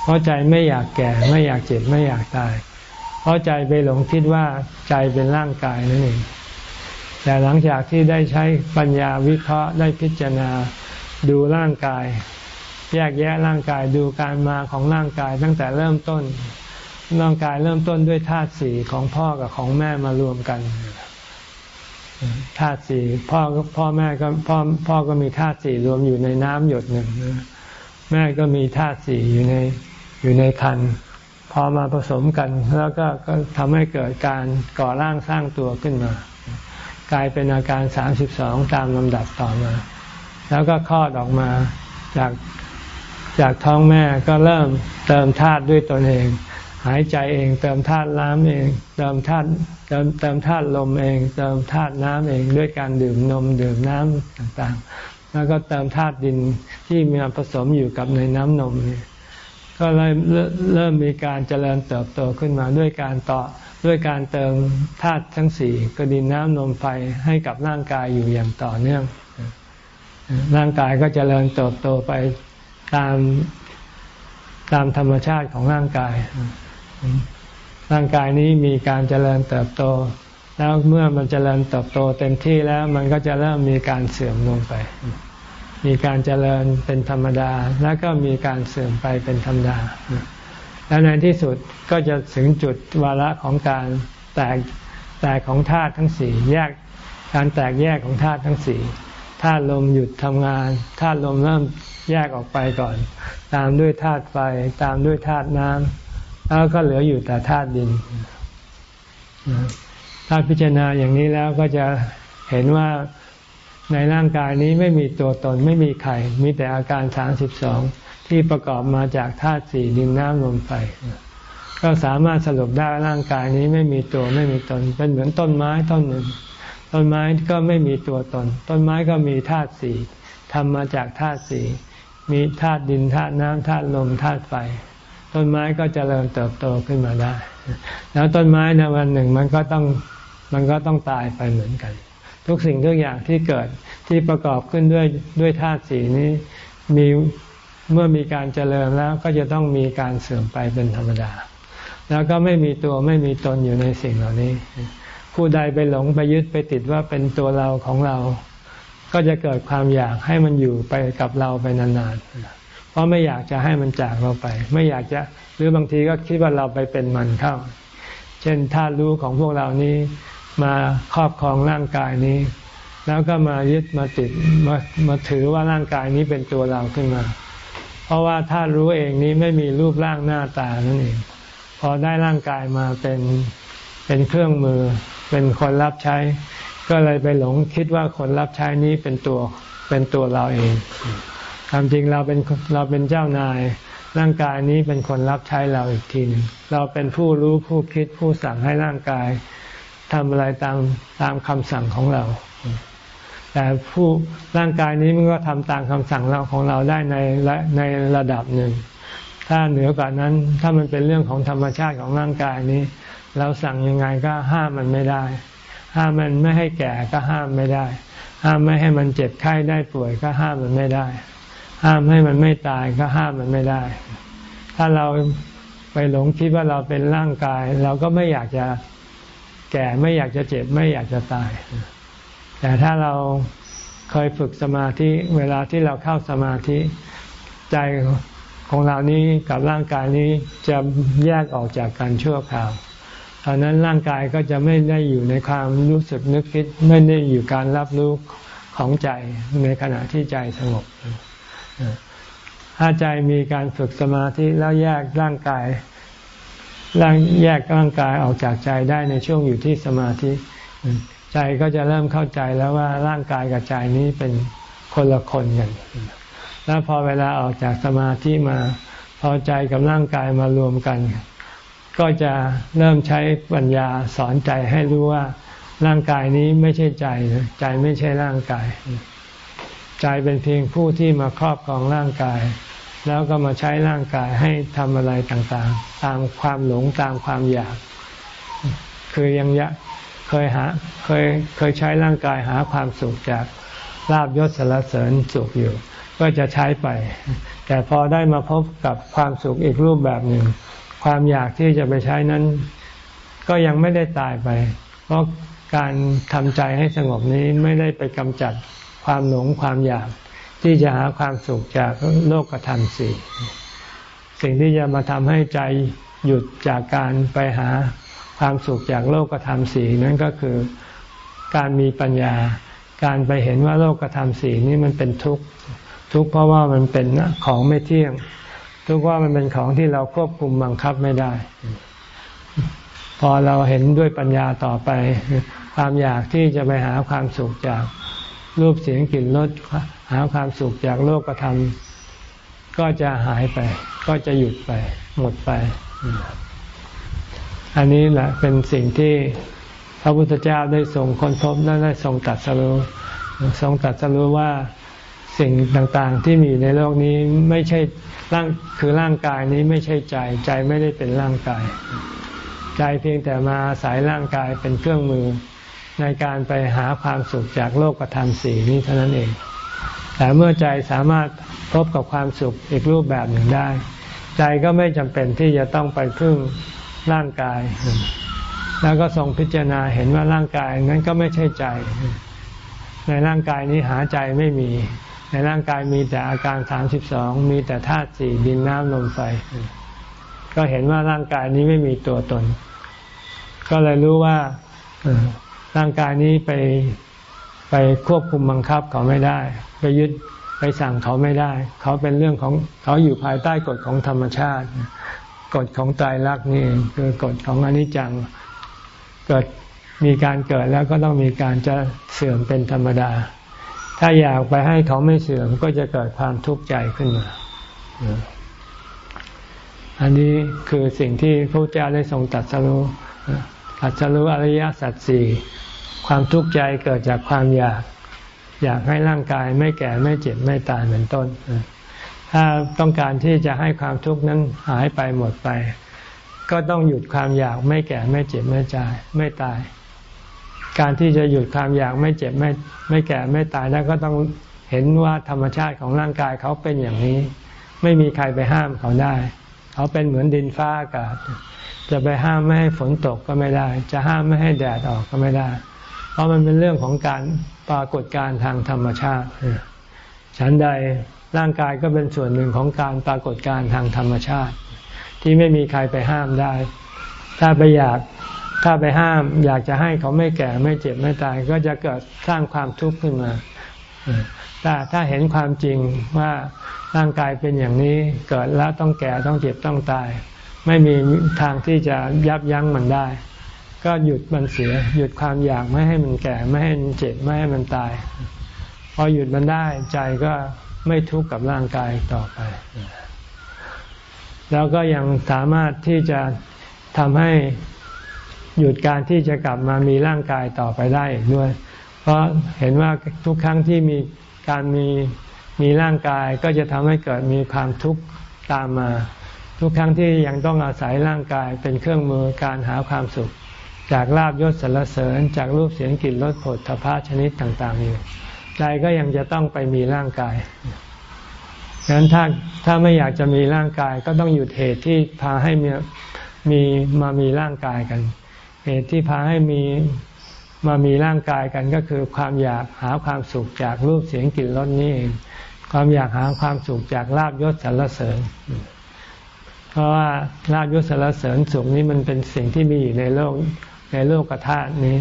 เพราะใจไม่อยากแก่ไม่อยากเจ็บไม่อยากตาย เพราะใจไปหลงคิดว่าใจเป็นร่างกายนั่นเองแต่หลังจากที่ได้ใช้ปัญญาวิเคราะห์ได้พิจารณาดูร่างกาย แยกแยะร่างกายดูการมาของร่างกายตั้งแต่เริ่มต้นร่างกายเริ่มต้นด้วยธาตุสี่ของพ่อกับของแม่มารวมกัน ธาตุสี่พ่อพ่อแม่ก็พ่อพ่อก็มีธาตุสี่รวมอยู่ในน้ำหยดหนึ่งแม่ก็มีธาตุสี่อยู่ในอยู่ในคันพอมาผสมกันแล้วก็ก็ทำให้เกิดการก่อร่างสร้างตัวขึ้นมา กลายเป็นอาการสามสิบสองตามลำดับต่อมา แล้วก็คลอดออกมาจากจากท้องแม่ก็เริ่มเติมธาตุด้วยตนเอง หายใจเอง เติมธาตุน้ำเอง เติมธาตุเติมเติมธาตุลมเอง เติมธาตุน้ำเองด้วยการดื่มนมดื่มน้ำต่างๆ แล้วก็เติมธาตุดินที่มีผสมอยู่กับในน้ำนมนี่ก็เลยเริ่มมีการเจริญเติบโตขึ้นมาด้วยการต่อด้วยการเติมธาตุทั้งสี่ก็ดินน้ำนมไฟให้กับร่างกายอยู่อย่างต่อเนื่อง ร่างกายก็จเจริญเติบโตไปตามตามธรรมชาติของร่างกาย ร่างกายนี้มีการเจริญเติบโต แล้วเมื่อมันเจริญเติบโตเต็มที่แล้วมันก็จะเริ่มมีการเสื่อมลงไป มีการเจริญเป็นธรรมดา แล้วก็มีการเสื่อมไปเป็นธรรมดา แล้วในที่สุดก็จะถึงจุดวาระของการแตกแตกของธาตุทั้งสี่แยกการแตกแยกของธาตุทั้งสี่ธาตุลมหยุดทำงานธาตุลมเริ่มแยกออกไปก่อน ตามด้วยธาตุไฟตามด้วยธาตุน้ำ แล้วก็เหลืออยู่แต่ธาตุดิน ถ้าพิจารณาอย่างนี้แล้วก็จะเห็นว่าในร่างกายนี้ไม่มีตัวตนไม่มีไข่มีแต่อาการสามสิบสองที่ประกอบมาจากธาตุสี่ดินน้ำลมไฟ ก็สามารถสรุปได้ร่างกายนี้ไม่มีตัวไม่มีตน เป็นเหมือนต้นไม้ต้นหนึ่ง ต้นไม้ก็ไม่มีตัวตน ต้นไม้ก็มีธาตุสี่ทำมาจากธาตุสี่มีธาตุดินธาตุน้ำธาตุลมธาตุไฟ ต้นไม้ก็จเจริญเติบโตขึ้นมาได้ แล้วต้นไม้ในวันหนึ่งมันก็ต้องมันก็ต้องตายไปเหมือนกัน ทุกสิ่งทุกอย่างที่เกิดที่ประกอบขึ้นด้วยด้วยธาตุสีนี้มีเมื่อมีการเจริญแล้วก็จะต้องมีการเสื่อมไปเป็นธรรมดา แล้วก็ไม่มีตัวไม่มีตนอยู่ในสิ่งเหล่านี้ ผู้ใดไปหลงไปยึดไปติดว่าเป็นตัวเราของเรา ก็จะเกิดความอยากให้มันอยู่ไปกับเราไปนานๆ ราะไม่อยากจะให้มันจากเราไป ไม่อยากจะหรือบางทีก็คิดว่าเราไปเป็นมันเข้า เช่นธาตุรู้ของพวกเรานี้มาครอบครองร่างกายนี้ แล้วก็มายึดมาติดมามาถือว่าร่างกายนี้เป็นตัวเราขึ้นมา เพราะว่าถ้ารู้เองนี้ไม่มีรูปร่างหน้าตานั่นเอง พอได้ร่างกายมาเป็นเป็นเครื่องมือ เป็นคนรับใช้ ก็เลยไปหลงคิดว่าคนรับใช้นี้เป็นตัวเป็นตัวเราเอง ความจริงเราเป็นเราเป็นเจ้านาย ร่างกายนี้เป็นคนรับใช้เราอีกทีหนึ่งเราเป็นผู้รู้ผู้คิดผู้สั่งให้ร่างกายทำอะไรตามตามคำสั่งของเรา แต่ผู้ร่างกายนี้มันก็ทำตามคำสั่งเราของเราได้ในในระดับหนึ่ง ถ้าเหนือกว่านั้นถ้ามันเป็นเรื่องของธรรมชาติของร่างกายนี้ เราสั่งยังไงก็ห้ามมันไม่ได้ ห้ามมันไม่ให้แก่ก็ห้ามไม่ได้ ห้ามไม่ให้มันเจ็บไข้ได้ป่วยก็ห้ามมันไม่ได้ ห้ามให้มันไม่ตายก็ห้ามมันไม่ได้ ถ้าเราไปหลงคิดว่าเราเป็นร่างกาย เราก็ไม่อยากจะแก่ไม่อยากจะเจ็บไม่อยากจะตาย แต่ถ้าเราเคยฝึกสมาธิเวลาที่เราเข้าสมาธิ ใจของเรานี้กับร่างกายนี้จะแยกออกจากกันชั่วคราวตอนนั้นร่างกายก็จะไม่ได้อยู่ในความรู้สึกนึกคิด ไม่ได้อยู่การรับรู้ของใจในขณะที่ใจสงบ ถ้าใจมีการฝึกสมาธิแล้วแยกร่างกายร่างแยกร่างกายออกจากใจได้ในช่วงอยู่ที่สมาธิ ใจก็จะเริ่มเข้าใจแล้วว่าร่างกายกับใจนี้เป็นคนละคนกันแล้วพอเวลาออกจากสมาธิมาพอใจกับร่างกายมารวมกัน ก็จะเริ่มใช้ปัญญาสอนใจให้รู้ว่าร่างกายนี้ไม่ใช่ใจ ใจไม่ใช่ร่างกาย ใจเป็นเพียงผู้ที่มาครอบครองร่างกาย แล้วก็มาใช้ร่างกายให้ทำอะไรต่างๆ ตามความหลงตามความอยาก คือยังยะเคยหาเคยเคยใช้ร่างกายหาความสุขจากลาบยศสารเสริญสุขอยู่ ก็จะใช้ไป แต่พอได้มาพบกับความสุขอีกรูปแบบหนึ่ง ความอยากที่จะไปใช้นั้น ก็ยังไม่ได้ตายไป เพราะการทำใจให้สงบนี้ไม่ได้ไปกำจัด ความหลงความอยากที่จะหาความสุขจากโลกธรรมสี่สิ่งที่จะมาทำให้ใจหยุดจากการไปหาความสุขจากโลกธรรมสี่นั่นก็คือการมีปัญญา การไปเห็นว่าโลกธรรมสี่นี้มันเป็นทุกข์ทุกข์เพราะว่ามันเป็นของไม่เที่ยง ทุกข์ว่ามันเป็นของที่เราควบคุมบังคับไม่ได้ พอเราเห็นด้วยปัญญาต่อไป ความอยากที่จะไปหาความสุขจาก รูปเสียงกลิ่นรสหาความสุขจากโลกธรรมก็จะหายไป ก็จะหยุดไป หมดไป อันนี้แหละเป็นสิ่งที่พระพุทธเจ้าได้ทรงค้นพบและได้ทรงตัดสรู้ทรงตัดสรู้ว่าสิ่งต่างๆที่มีในโลกนี้ไม่ใช่ร่างคือร่างกายนี้ไม่ใช่ใจใจไม่ได้เป็นร่างกาย ใจเพียงแต่มาอายร่างกายเป็นเครื่องมือ ในการไปหาความสุขจากโลกธรรมสี่นี้เท่านั้นเอง แต่เมื่อใจสามารถพบกับความสุขอีกรูปแบบหนึ่งได้ ใจก็ไม่จำเป็นที่จะต้องไปพึ่งร่างกาย แล้วก็ทรงพิจารณาเห็นว่าร่างกายนั้นก็ไม่ใช่ใจ ในร่างกายนี้หาใจไม่มี ในร่างกายมีแต่อาการสามสิบสองมีแต่ธาตุสี่ดินน้ำลมไฟ ก็เห็นว่าร่างกายนี้ไม่มีตัวตน ก็เลยรู้ว่า ร่างกายนี้ไปไปควบคุมบังคับเขาไม่ได้ ไปยึดไปสั่งเขาไม่ได้ เขาเป็นเรื่องของเขาอยู่ภายใต้กฎของธรรมชาติ กฎของตายรักนี่คือกฎของอนิจจังเกิดมีการเกิดแล้วก็ต้องมีการจะเสื่อมเป็นธรรมดา ถ้าอยากไปให้เขาไม่เสื่อมก็จะเกิดความทุกข์ใจขึ้นมา อันนี้คือสิ่งที่พระเจ้าได้ทรงตัดสรู้ ตัดสรู้อริยสัจสี่ความทุกข์ใจเกิดจากความอยาก อยากให้ร่างกายไม่แก่ไม่เจ็บไม่ตายเหมือนต้น ถ้าต้องการที่จะให้ความทุกข์นั้นหายไปหมดไป ก็ต้องหยุดความอยากไม่แก่ไม่เจ็บไม่ตายไม่ตาย การที่จะหยุดความอยากไม่เจ็บไม่ไม่แก่ไม่ตายแล้วก็ต้องเห็นว่าธรรมชาติของร่างกายเขาเป็นอย่างนี้ ไม่มีใครไปห้ามเขาได้ เขาเป็นเหมือนดินฟ้าอากาศ จะไปห้ามไม่ให้ฝนตกก็ไม่ได้ จะห้ามไม่ให้แดดออกก็ไม่ได้ เพราะมันเป็นเรื่องของการปรากฏการทางธรรมชาติฉันใดร่างกายก็เป็นส่วนหนึ่งของการปรากฏการทางธรรมชาติ ที่ไม่มีใครไปห้ามได้ ถ้าไปอยากถ้าไปห้ามอยากจะให้เขาไม่แก่ไม่เจ็บไม่ตาย ก็จะเกิดสร้างความทุกข์ขึ้นมาแต่ถ้าเห็นความจริงว่าร่างกายเป็นอย่างนี้เกิดแล้วต้องแก่ต้องเจ็บต้องตาย ไม่มีทางที่จะยับยั้งมันได้ ก็หยุดมันเสีย หยุดความอยากไม่ให้มันแก่ไม่ให้มันเจ็บไม่ให้มันตาย พอหยุดมันได้ใจก็ไม่ทุกข์กับร่างกายต่อไป แล้วก็ยังสามารถที่จะทำให้หยุดการที่จะกลับมามีร่างกายต่อไปได้ด้วย เพราะเห็นว่าทุกครั้งที่มีการมีมีร่างกายก็จะทำให้เกิดมีความทุกข์ตามมา ทุกครั้งที่ยังต้องอาศัยร่างกายเป็นเครื่องมือการหาความสุข จากลาบยศสรรเสริญ จากรูปเสียงกลิ่นรสผลทพะชนิดต่างๆอยู่ใจก็ยังจะต้องไปมีร่างกายดังนั้นถ้าถ้าไม่อยากจะมีร่างกายก็ต้องหยุดเหตุที่พาให้มีมีมามีร่างกายกัน เหตุที่พาให้มีมามีร่างกายกันก็คือความอยากหาความสุขจากรูปเสียงกลิ่นรสนี่เองความอยากหาความสุขจากลาบยศสรรเสริญ เพราะว่าลาบยศสรรเสริญสุขนี้มันเป็นสิ่งที่มีอยู่ในโลกในโลกธาตุนี้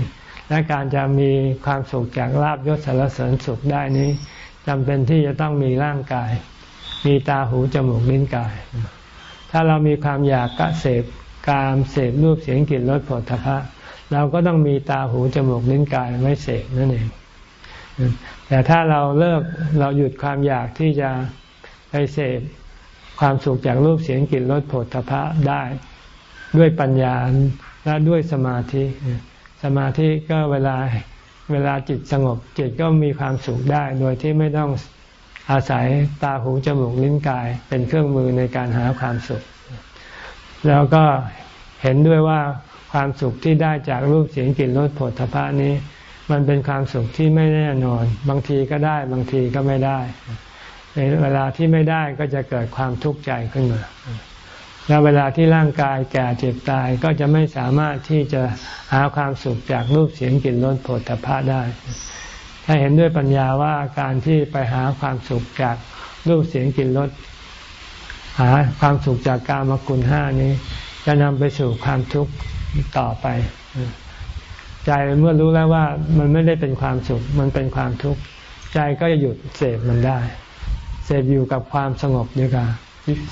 และการจะมีความสุขจากลาบยศสรรเสริญสุขได้นี้จำเป็นที่จะต้องมีร่างกาย มีตาหูจมูกลิ้นกาย ถ้าเรามีความอยากกะเสพกามเสพรูปเสียงกลิ่นรสผลทพะเราก็ต้องมีตาหูจมูกลิ้นกายไม่เสพนั่นเอง แต่ถ้าเราเลิกเราหยุดความอยากที่จะไปเสพ ความสุขจากรูปเสียงกลิ่นรสผลทพะได้ด้วยปัญญาและด้วยสมาธิ สมาธิก็เวลาเวลาจิตสงบ จิตก็มีความสุขได้ โดยที่ไม่ต้องอาศัยตาหูจมูกลิ้นกาย เป็นเครื่องมือในการหาความสุข แล้วก็เห็นด้วยว่าความสุขที่ได้จากรูปเสียงกลิ่นรสผลทพะนี้ มันเป็นความสุขที่ไม่แน่นอน บางทีก็ได้บางทีก็ไม่ได้ ในเวลาที่ไม่ได้ก็จะเกิดความทุกข์ใจขึ้นมา แล้วเวลาที่ร่างกายแก่เจ็บตายก็จะไม่สามารถที่จะหาความสุขจากรูปเสียงกลิ่นรสผลทพะได้ ถ้าเห็นด้วยปัญญาว่าการที่ไปหาความสุขจากรูปเสียงกลิ่นรสหาความสุขจากการมกุลห้านี้ จะนำไปสู่ความทุกข์ต่อไป ใจเมื่อรู้แล้วว่ามันไม่ได้เป็นความสุข มันเป็นความทุกข์ ใจก็จะหยุดเสพมันได้ เสพอยู่กับความสงบดีกว่า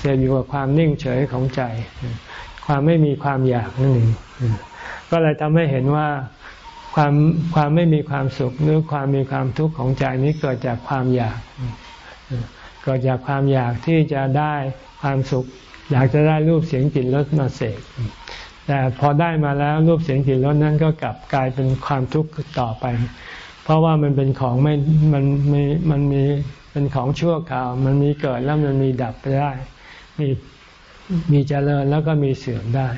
เสพอยู่กับความนิ่งเฉยของใจ ความไม่มีความอยากนั่นเองก็เลยทำให้เห็นว่าความความไม่มีความสุขหรือความมีความทุกข์ของใจนี้เกิดจากความอยากเกิดจากความอยากที่จะได้ความสุข อยากจะได้รูปเสียงกลิ่นรสมาเสกแต่พอได้มาแล้วรูปเสียงกลิ่นรสนั้นก็กลับกลายเป็นความทุกข์ต่อไป เพราะว่ามันเป็นของไม่มันมีมันมี เป็นของชั่วคราว มันมีเกิดแล้วมันมีดับไปได้ มีมีเจริญแล้วก็มีเสื่อมได้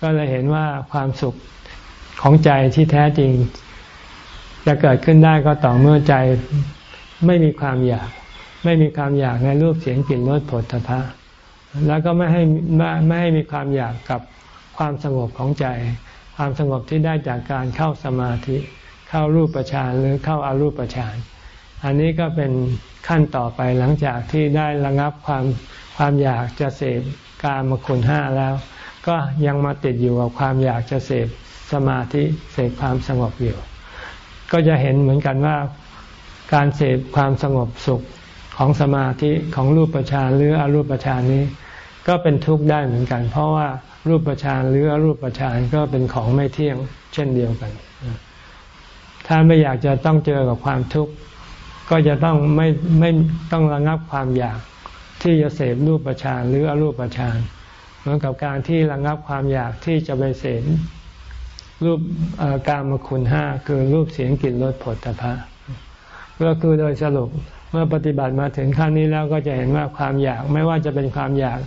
ก็เลยเห็นว่าความสุขของใจที่แท้จริง จะเกิดขึ้นได้ก็ต่อเมื่อใจไม่มีความอยาก ไม่มีความอยากในรูปเสียงกลิ่นรสผลพะแล้วก็ไม่ให้ไม่ให้มีความอยากกับความสงบของใจ ความสงบที่ได้จากการเข้าสมาธิ เข้ารูปฌานหรือเข้าอารูปฌาน อันนี้ก็เป็นขั้นต่อไปหลังจากที่ได้ระงับความความอยากจะเสพกามคุณห้าแล้ว ก็ยังมาติดอยู่กับความอยากจะเสพสมาธิเสพความสงบอยู่ ก็จะเห็นเหมือนกันว่าการเสพความสงบสุขของสมาธิของรูปฌานหรืออรูปฌานนี้ ก็เป็นทุกข์ได้เหมือนกัน เพราะว่ารูปฌานหรืออรูปฌานก็เป็นของไม่เที่ยงเช่นเดียวกัน ถ้าไม่อยากจะต้องเจอกับความทุกข์ ก็จะต้องไม่ไม่ต้องระงับความอยากที่จะเสพรูปฌานหรืออรูปฌานเหมือนกับการที่ระงับความอยากที่จะไปเสพรูปการมคุณห้าคือรูปเสียงกลิ่นรสผลตภะก็คือโดยสรุปเมื่อปฏิบัติมาถึงขั้นนี้แล้วก็จะเห็นว่าความอยากไม่ว่าจะเป็นความอยาก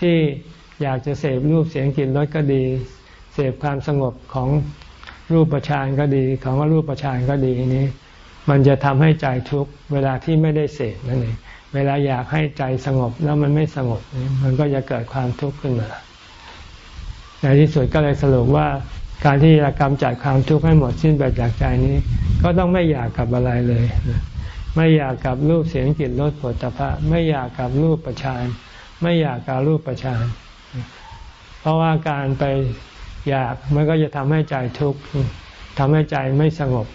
ที่อยากจะเสพรูปเสียงกลิ่นรสก็ดี เสพความสงบของรูปประชานก็ดี ของว่ารูปประชานก็ดีนี้ มันจะทำให้ใจทุกข์เวลาที่ไม่ได้เสพนั่นเองเวลาอยากให้ใจสงบแล้วมันไม่สงบ มันก็จะเกิดความทุกข์ขึ้นมา ในที่สุดก็เลยสรุปว่าการที่จะกำจัดความทุกข์ให้หมดสิ้นไปจากใจนี้ ก็ต้องไม่อยากกับอะไรเลย ไม่อยากกับรูปเสียงกลิ่นรสผลตภะไม่อยากกับรูปประชานไม่อยากกับรูปประชานเพราะว่าการไปอยากมันก็จะทำให้ใจทุกข์ทำให้ใจไม่สงบ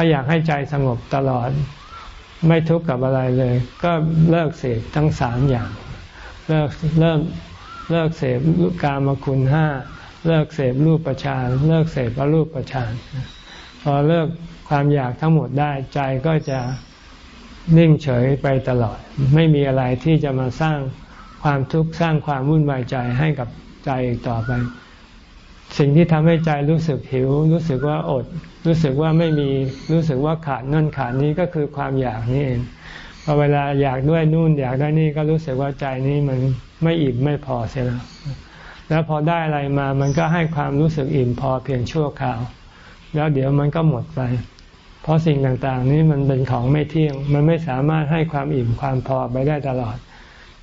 ถ้าอยากให้ใจสงบตลอด ไม่ทุกข์กับอะไรเลย ก็เลิกเสพทั้งสามอย่าง เลิกเริ่มเลิกเสพกามคุณห้าเลิกเสพรูปประชานเลิกเสพอรูปประชานพอเลิกความอยากทั้งหมดได้ใจก็จะนิ่งเฉยไปตลอด ไม่มีอะไรที่จะมาสร้างความทุกข์สร้างความวุ่นวายใจให้กับใจอีกต่อไป สิ่งที่ทำให้ใจรู้สึกหิว รู้สึกว่าอด รู้สึกว่าไม่มีรู้สึกว่าขาดนั่นขาดนี้ก็คือความอยากนี่เองพอเวลาอยากด้วยนู่นอยากได้นี่ก็รู้สึกว่าใจนี้มันไม่อิ่มไม่พอเสียแล้วแล้วพอได้อะไรมามันก็ให้ความรู้สึกอิ่มพอเพียงชั่วคราว แล้วเดี๋ยวมันก็หมดไป เพราะสิ่งต่างๆ นี้มันเป็นของไม่เที่ยง มันไม่สามารถให้ความอิ่มความพอไปได้ตลอด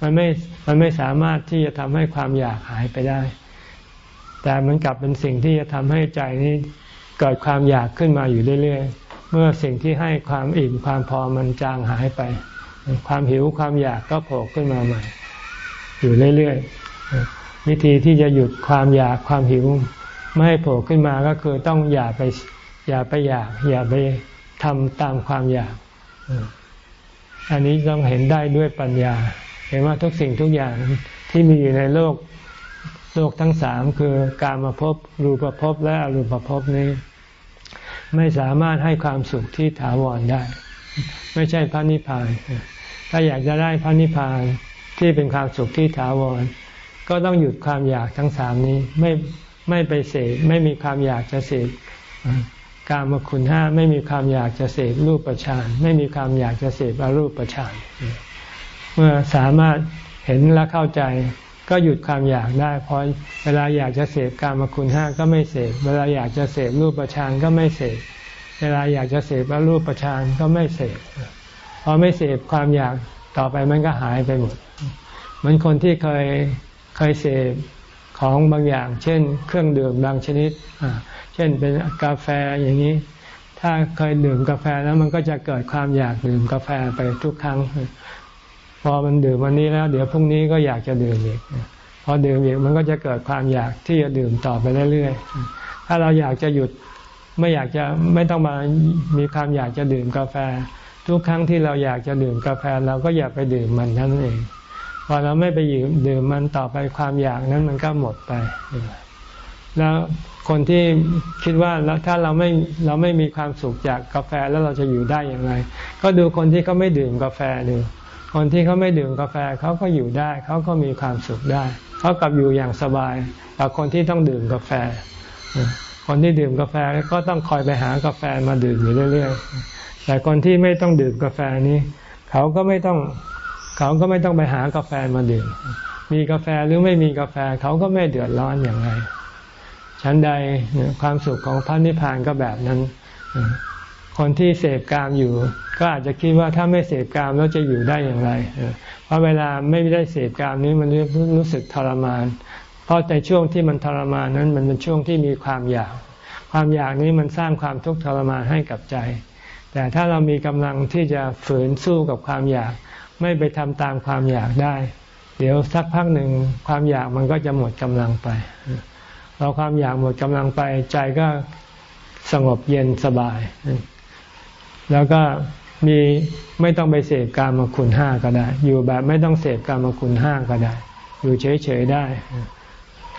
มันไม่ มันไม่สามารถที่จะทำให้ความอยากหายไปได้ แต่มันกลับเป็นสิ่งที่จะทำให้ใจนี้ เกิดความอยากขึ้นมาอยู่เรื่อยๆ เมื่อสิ่งที่ให้ความอิ่มความพอมันจางหายไป ความหิวความอยากก็โผล่ขึ้นมาใหม่ อยู่เรื่อยๆ วิธีที่จะหยุดความอยากความหิว ไม่ให้โผล่ขึ้นมาก็คือต้องอย่าไปอย่าไปอยาก อย่าไปทำตามความอยาก อันนี้ต้องเห็นได้ด้วยปัญญา เห็นว่าทุกสิ่งทุกอย่างที่มีอยู่ในโลก โลกทั้งสามคือการมาพบรูปภพและอรูปภพนี้ ไม่สามารถให้ความสุขที่ถาวรได้ ไม่ใช่พระนิพพาน ถ้าอยากจะได้พระนิพพานที่เป็นความสุขที่ถาวร ก็ต้องหยุดความอยากทั้งสามนี้ไม่ไม่ไปเสพไม่มีความอยากจะเสพการมคุณห้าไม่มีความอยากจะเสพรูปประชานไม่มีความอยากจะเสพอรูปประชานเมื่อสามารถเห็นและเข้าใจ ก็หยุดความอยากได้เพราะเวลาอยากจะเสพกามคุณห้าก็ไม่เสพเวลาอยากจะเสพรูปประชานก็ไม่เสพเวลาอยากจะเสพรูปประชานก็ไม่เสพพอไม่เสพความอยากต่อไปมันก็หายไปหมด เหมือนคนที่เคยเคยเสพของบางอย่าง เช่น เครื่องดื่มบางชนิดเช่นเป็นกาแฟอย่างนี้ ถ้าเคยดื่มกาแฟแล้วมันก็จะเกิดความอยากดื่มกาแฟไปทุกครั้ง พอมันดื่มวันนี้แล้ว เดี๋ยวพรุ่งนี้ก็อยากจะดื่มอีก พอดื่มอีกมันก็จะเกิดความอยากที่จะดื่มต่อไปเรื่อยๆ ถ้าเราอยากจะหยุดไม่อยากจะไม่ต้องมามีความอยากจะดื่มกาแฟ ทุกครั้งที่เราอยากจะดื่มกาแฟเราก็อย่าไปดื่มมันนั่นเอง พอเราไม่ไปดื่มมันต่อไปความอยากนั้นมันก็หมดไป แล้วคนที่คิดว่าแล้วถ้าเราไม่เราไม่มีความสุขจากกาแฟแล้วเราจะอยู่ได้อย่างไร ก็ดูคนที่เขาไม่ดื่มกาแฟดู คนที่เขาไม่ดื่มกาแฟเขาก็อยู่ได้ เขาก็มีความสุขได้เขากลับอยู่อย่างสบายกว่าคนที่ต้องดื่มกาแฟ คนที่ดื่มกาแฟก็ต้องคอยไปหากาแฟมาดื่มอยู่เรื่อยๆแต่คนที่ไม่ต้องดื่มกาแฟนี้ เขาก็ไม่ต้องเขาก็ไม่ต้องไปหากาแฟมาดื่ม มีกาแฟหรือไม่มีกาแฟเขาก็ไม่เดือดร้อนอย่างไรชั้นใดความสุขของพระนิพพานก็แบบนั้น คนที่เสพกามอยู่ ก็อาจจะคิดว่าถ้าไม่เสพกามแล้วจะอยู่ได้อย่างไร เพราะเวลาไม่ได้เสพกามนี้มันรู้สึกทรมาน เพราะในช่วงที่มันทรมานนั้นมันเป็นช่วงที่มีความอยาก ความอยากนี้มันสร้างความทุกข์ทรมานให้กับใจ แต่ถ้าเรามีกำลังที่จะฝืนสู้กับความอยาก ไม่ไปทำตามความอยากได้ เดี๋ยวสักพักหนึ่งความอยากมันก็จะหมดกำลังไปพอความอยากหมดกำลังไปใจก็สงบเย็นสบาย แล้วก็มีไม่ต้องไปเสพการมาคุณห้าก็ได้ อยู่แบบไม่ต้องเสพการมาคุณห้าก็ได้ อยู่เฉยๆได้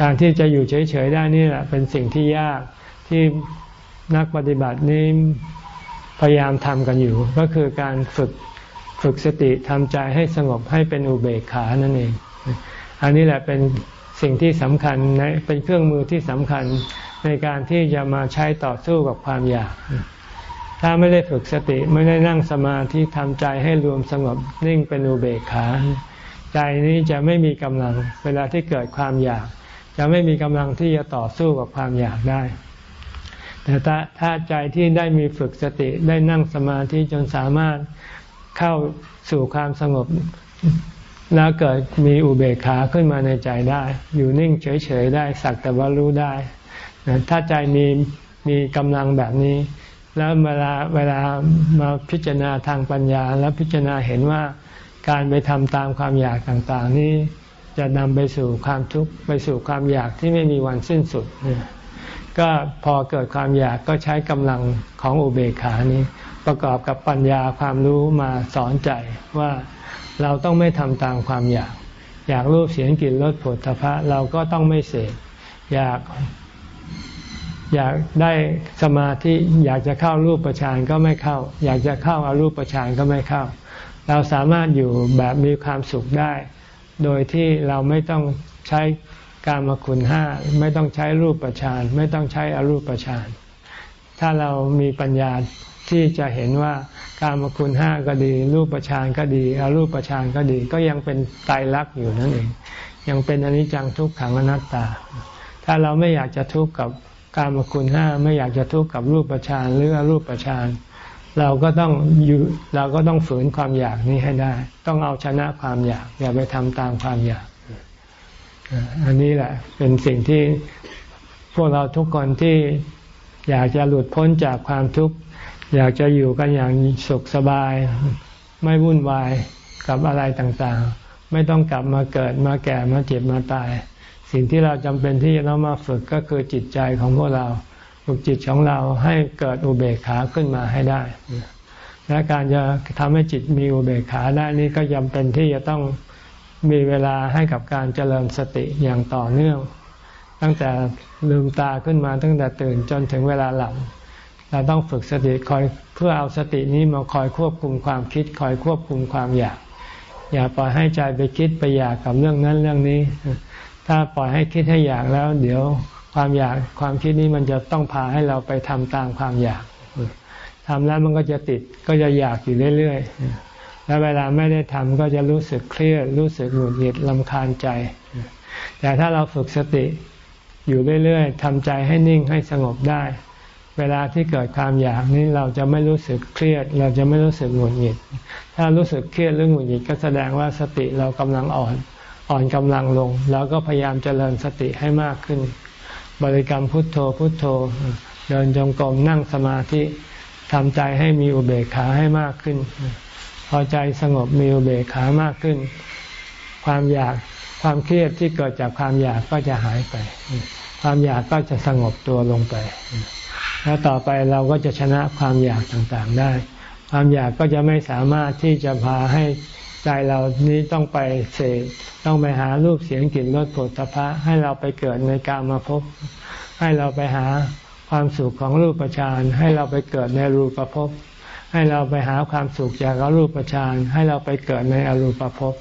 การที่จะอยู่เฉยๆได้นี่แหละเป็นสิ่งที่ยากที่นักปฏิบัตินี้พยายามทำกันอยู่ ก็คือการฝึกฝึกสติทำใจให้สงบให้เป็นอุเบกขานั่นเอง อันนี้แหละเป็นสิ่งที่สำคัญเป็นเครื่องมือที่สำคัญในการที่จะมาใช้ต่อสู้กับความอยาก ถ้าไม่ได้ฝึกสติไม่ได้นั่งสมาธิทำใจให้รวมสงบนิ่งเป็นอุเบกขา ใจนี้จะไม่มีกำลังเวลาที่เกิดความอยาก จะไม่มีกำลังที่จะต่อสู้กับความอยากได้ แต่ถ้าถ้าใจที่ได้มีฝึกสติได้นั่งสมาธิจนสามารถเข้าสู่ความสงบแล้วเกิดมีอุเบกขาขึ้นมาในใจได้ อยู่นิ่งเฉยๆได้ สักแต่ว่ารู้ได้ ถ้าใจมีมีกำลังแบบนี้ แล้วเวลาเวลามาพิจารณาทางปัญญา แล้วพิจารณาเห็นว่าการไปทำตามความอยากต่างๆ นี้จะนำไปสู่ความทุกข์ไปสู่ความอยากที่ไม่มีวันสิ้นสุด ก็พอเกิดความอยากก็ใช้กำลังของอุเบกขานี้ ประกอบกับปัญญาความรู้มาสอนใจว่าเราต้องไม่ทำตามความอยาก อยากรูปเสียงกลิ่นรสผลพระเราก็ต้องไม่เสพอยาก อยากได้สมาธิอยากจะเข้ารูปประชานก็ไม่เข้า อยากจะเข้าอารูปประชานก็ไม่เข้า เราสามารถอยู่แบบมีความสุขได้ โดยที่เราไม่ต้องใช้การมคุณห้าไม่ต้องใช้รูปประชานไม่ต้องใช้อรูปประชานถ้าเรามีปัญญาที่จะเห็นว่าการมคุณห้าก็ดี รูปประชานก็ดีอรูปประชานก็ดี ก็ยังเป็นไตรลักษณ์อยู่นั่นเองยังเป็นอนิจจังทุกขังอนัตตา ถ้าเราไม่อยากจะทุกข์กับ การมคุณห้าไม่อยากจะทุกข์กับรูปประชานหรืออรูปประชานเราก็ต้องอยู่เราก็ต้องฝืนความอยากนี้ให้ได้ ต้องเอาชนะความอยาก อย่าไปทำตามความอยาก อันนี้แหละ เป็นสิ่งที่พวกเราทุกคนที่อยากจะหลุดพ้นจากความทุกข์ อยากจะอยู่กันอย่างสุขสบาย ไม่วุ่นวายกับอะไรต่างๆ ไม่ต้องกลับมาเกิดมาแก่มาเจ็บมาตาย สิ่งที่เราจำเป็นที่เรามาฝึกก็คือจิตใจของพวกเรา ฝึกจิตของเราให้เกิดอุเบกขาขึ้นมาให้ได้ และการจะทำให้จิตมีอุเบกขาได้นี้ก็จำเป็นที่จะต้องมีเวลาให้กับการเจริญสติอย่างต่อเนื่อง ตั้งแต่ลืมตาขึ้นมาตั้งแต่ตื่นจนถึงเวลาหลับเราต้องฝึกสติคอยเพื่อเอาสตินี้มาคอยควบคุมความคิด คอยควบคุมความอยาก อย่าปล่อยให้ใจไปคิดไปอยากกับเรื่องนั้นเรื่องนี้ ถ้าปล่อยให้คิดให้อยากแล้ว เดี๋ยวความอยากความคิดนี้มันจะต้องพาให้เราไปทำตามความอยากทำแล้วมันก็จะติดก็จะอยากอยู่เรื่อยๆ แล้วเวลาไม่ได้ทำก็จะรู้สึกเครียดรู้สึกหงุดหงิดลำคาญใจ แต่ถ้าเราฝึกสติอยู่เรื่อยๆทำใจให้นิ่งให้สงบได้ เวลาที่เกิดความอยากนี้เราจะไม่รู้สึกเครียด เราจะไม่รู้สึกหงุดหงิด ถ้ารู้สึกเครียดหรือหงุดหงิดก็แสดงว่าสติเรากำลังอ่อน อ่อนกำลังลง แล้วก็พยายามเจริญสติให้มากขึ้น บริกรรมพุทโธพุทโธ เดินจงกรมนั่งสมาธิทำใจให้มีอุเบกขาให้มากขึ้น พอใจสงบมีอุเบกขามากขึ้น ความอยากความเครียดที่เกิดจากความอยากก็จะหายไป ความอยากก็จะสงบตัวลงไป แล้วต่อไปเราก็จะชนะความอยากต่างๆได้ ความอยากก็จะไม่สามารถที่จะพาให้ ใจเรานี้ต้องไปเสพต้องไปหารูปเสียงกลิ่นรสผลพระให้เราไปเกิดในกามาภพให้เราไปหาความสุขของรูปฌานให้เราไปเกิดในรูปภพให้เราไปหาความสุขจากรูปฌานให้เราไปเกิดในอรูปภพ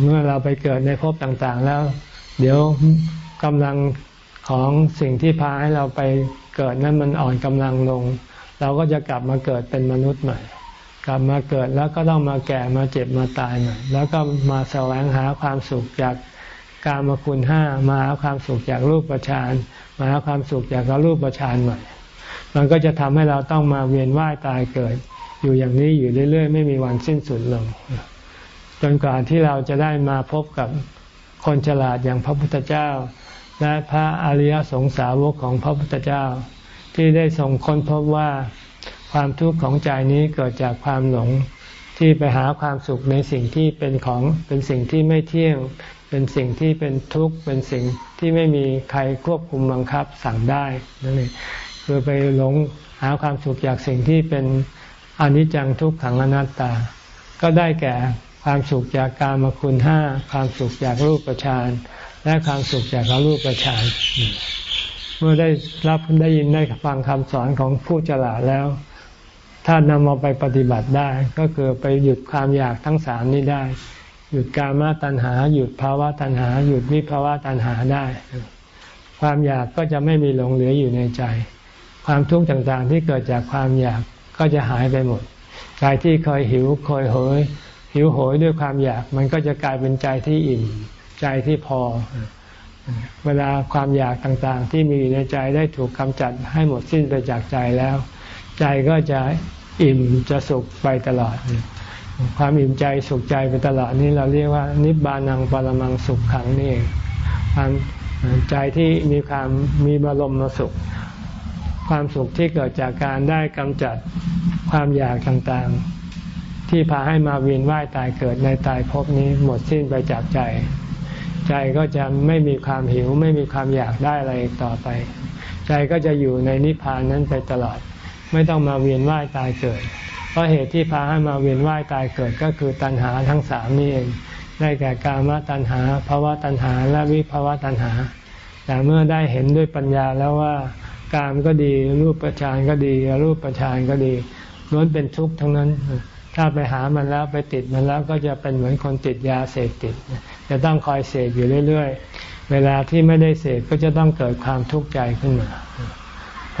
เมื่อเราไปเกิดในภพต่างๆ แล้ว เดี๋ยวกำลังของสิ่งที่พาให้เราไปเกิดนั้นมันอ่อนกำลังลง เราก็จะกลับมาเกิดเป็นมนุษย์ใหม่ กลับมาเกิดแล้วก็ต้องมาแก่มาเจ็บมาตายใหม่แล้วก็มาแสวงหาความสุขจากการมาคุณห้ามาหาความสุขจากรูปประชานมาหาความสุขจากรูปประชานใหม่ มันก็จะทำให้เราต้องมาเวียนว่ายตายเกิด อยู่อย่างนี้อยู่เรื่อย ๆ ไม่มีวันสิ้นสุดลง จนกว่าที่เราจะได้มาพบกับคนฉลาดอย่างพระพุทธเจ้า และพระอริยสงสาวกของพระพุทธเจ้า ที่ได้ทรงค้นพบว่า ความทุกข์ของใจนี้เกิดจากความหลงที่ไปหาความสุขในสิ่งที่เป็นของเป็นสิ่งที่ไม่เที่ยง เป็นสิ่งที่เป็นทุกข์เป็นสิ่งที่ไม่มีใครควบคุมบังคับสั่งได้นั่นเองคือไปหลงหาความสุขจากสิ่งที่เป็นอนิจจังทุกขังอนัตตา ก็ได้แก่ความสุขจากการมคุณห้าความสุขจากรูปประชานและความสุขจากอรูปประชานเมื่อได้รับได้ยินได้ฟังคำสอนของผู้ฉลาดแล้ว ถ้านำเอาไปปฏิบัติได้ ก็คือไปหยุดความอยากทั้งสามนี้ได้ หยุดกามาตัณหา หยุดภาวะตัณหา หยุดวิภาวะตัณหาได้ ความอยากก็จะไม่มีหลงเหลืออยู่ในใจ ความทุกข์ต่างๆที่เกิดจากความอยากก็จะหายไปหมดใจที่เคยหิวเคยโหย หิวโหยด้วยความอยาก มันก็จะกลายเป็นใจที่อิ่ม ใจที่พอ เวลาความอยากต่างๆ ที่มีอยู่ในใจได้ถูกกำจัดให้หมดสิ้นไปจากใจแล้ว ใจก็จะ อิ่มจะสุขไปตลอด ความอิ่มใจสุขใจไปตลอดนี้เราเรียกว่า นิบานังปรมังสุขขังนี่ความใจที่มีความมีบรมมาสุข ความสุขที่เกิดจากการได้กำจัดความอยากต่างๆ ที่พาให้มาเวียนว่ายตายเกิดในตายภพนี้หมดสิ้นไปจากใจ ใจก็จะไม่มีความหิว ไม่มีความอยากได้อะไรต่อไป ใจก็จะอยู่ในนิพพานนั้นไปตลอด ไม่ต้องมาเวียนว่ายตายเกิด เพราะเหตุที่พาให้มาเวียนว่ายตายเกิดก็คือตัณหาทั้งสามนี่เอง ได้แก่กามตัณหาภาวะตัณหา และวิภาวะตัณหา แต่เมื่อได้เห็นด้วยปัญญาแล้วว่ากามก็ดีรูปประชานก็ดีรูปประชานก็ดีล้วนเป็นทุกข์ทั้งนั้น ถ้าไปหามันแล้วไปติดมันแล้วก็จะเป็นเหมือนคนติดยาเสพติด จะต้องคอยเสพอยู่เรื่อย ๆ เวลาที่ไม่ได้เสพก็จะต้องเกิดความทุกข์ใจขึ้นมา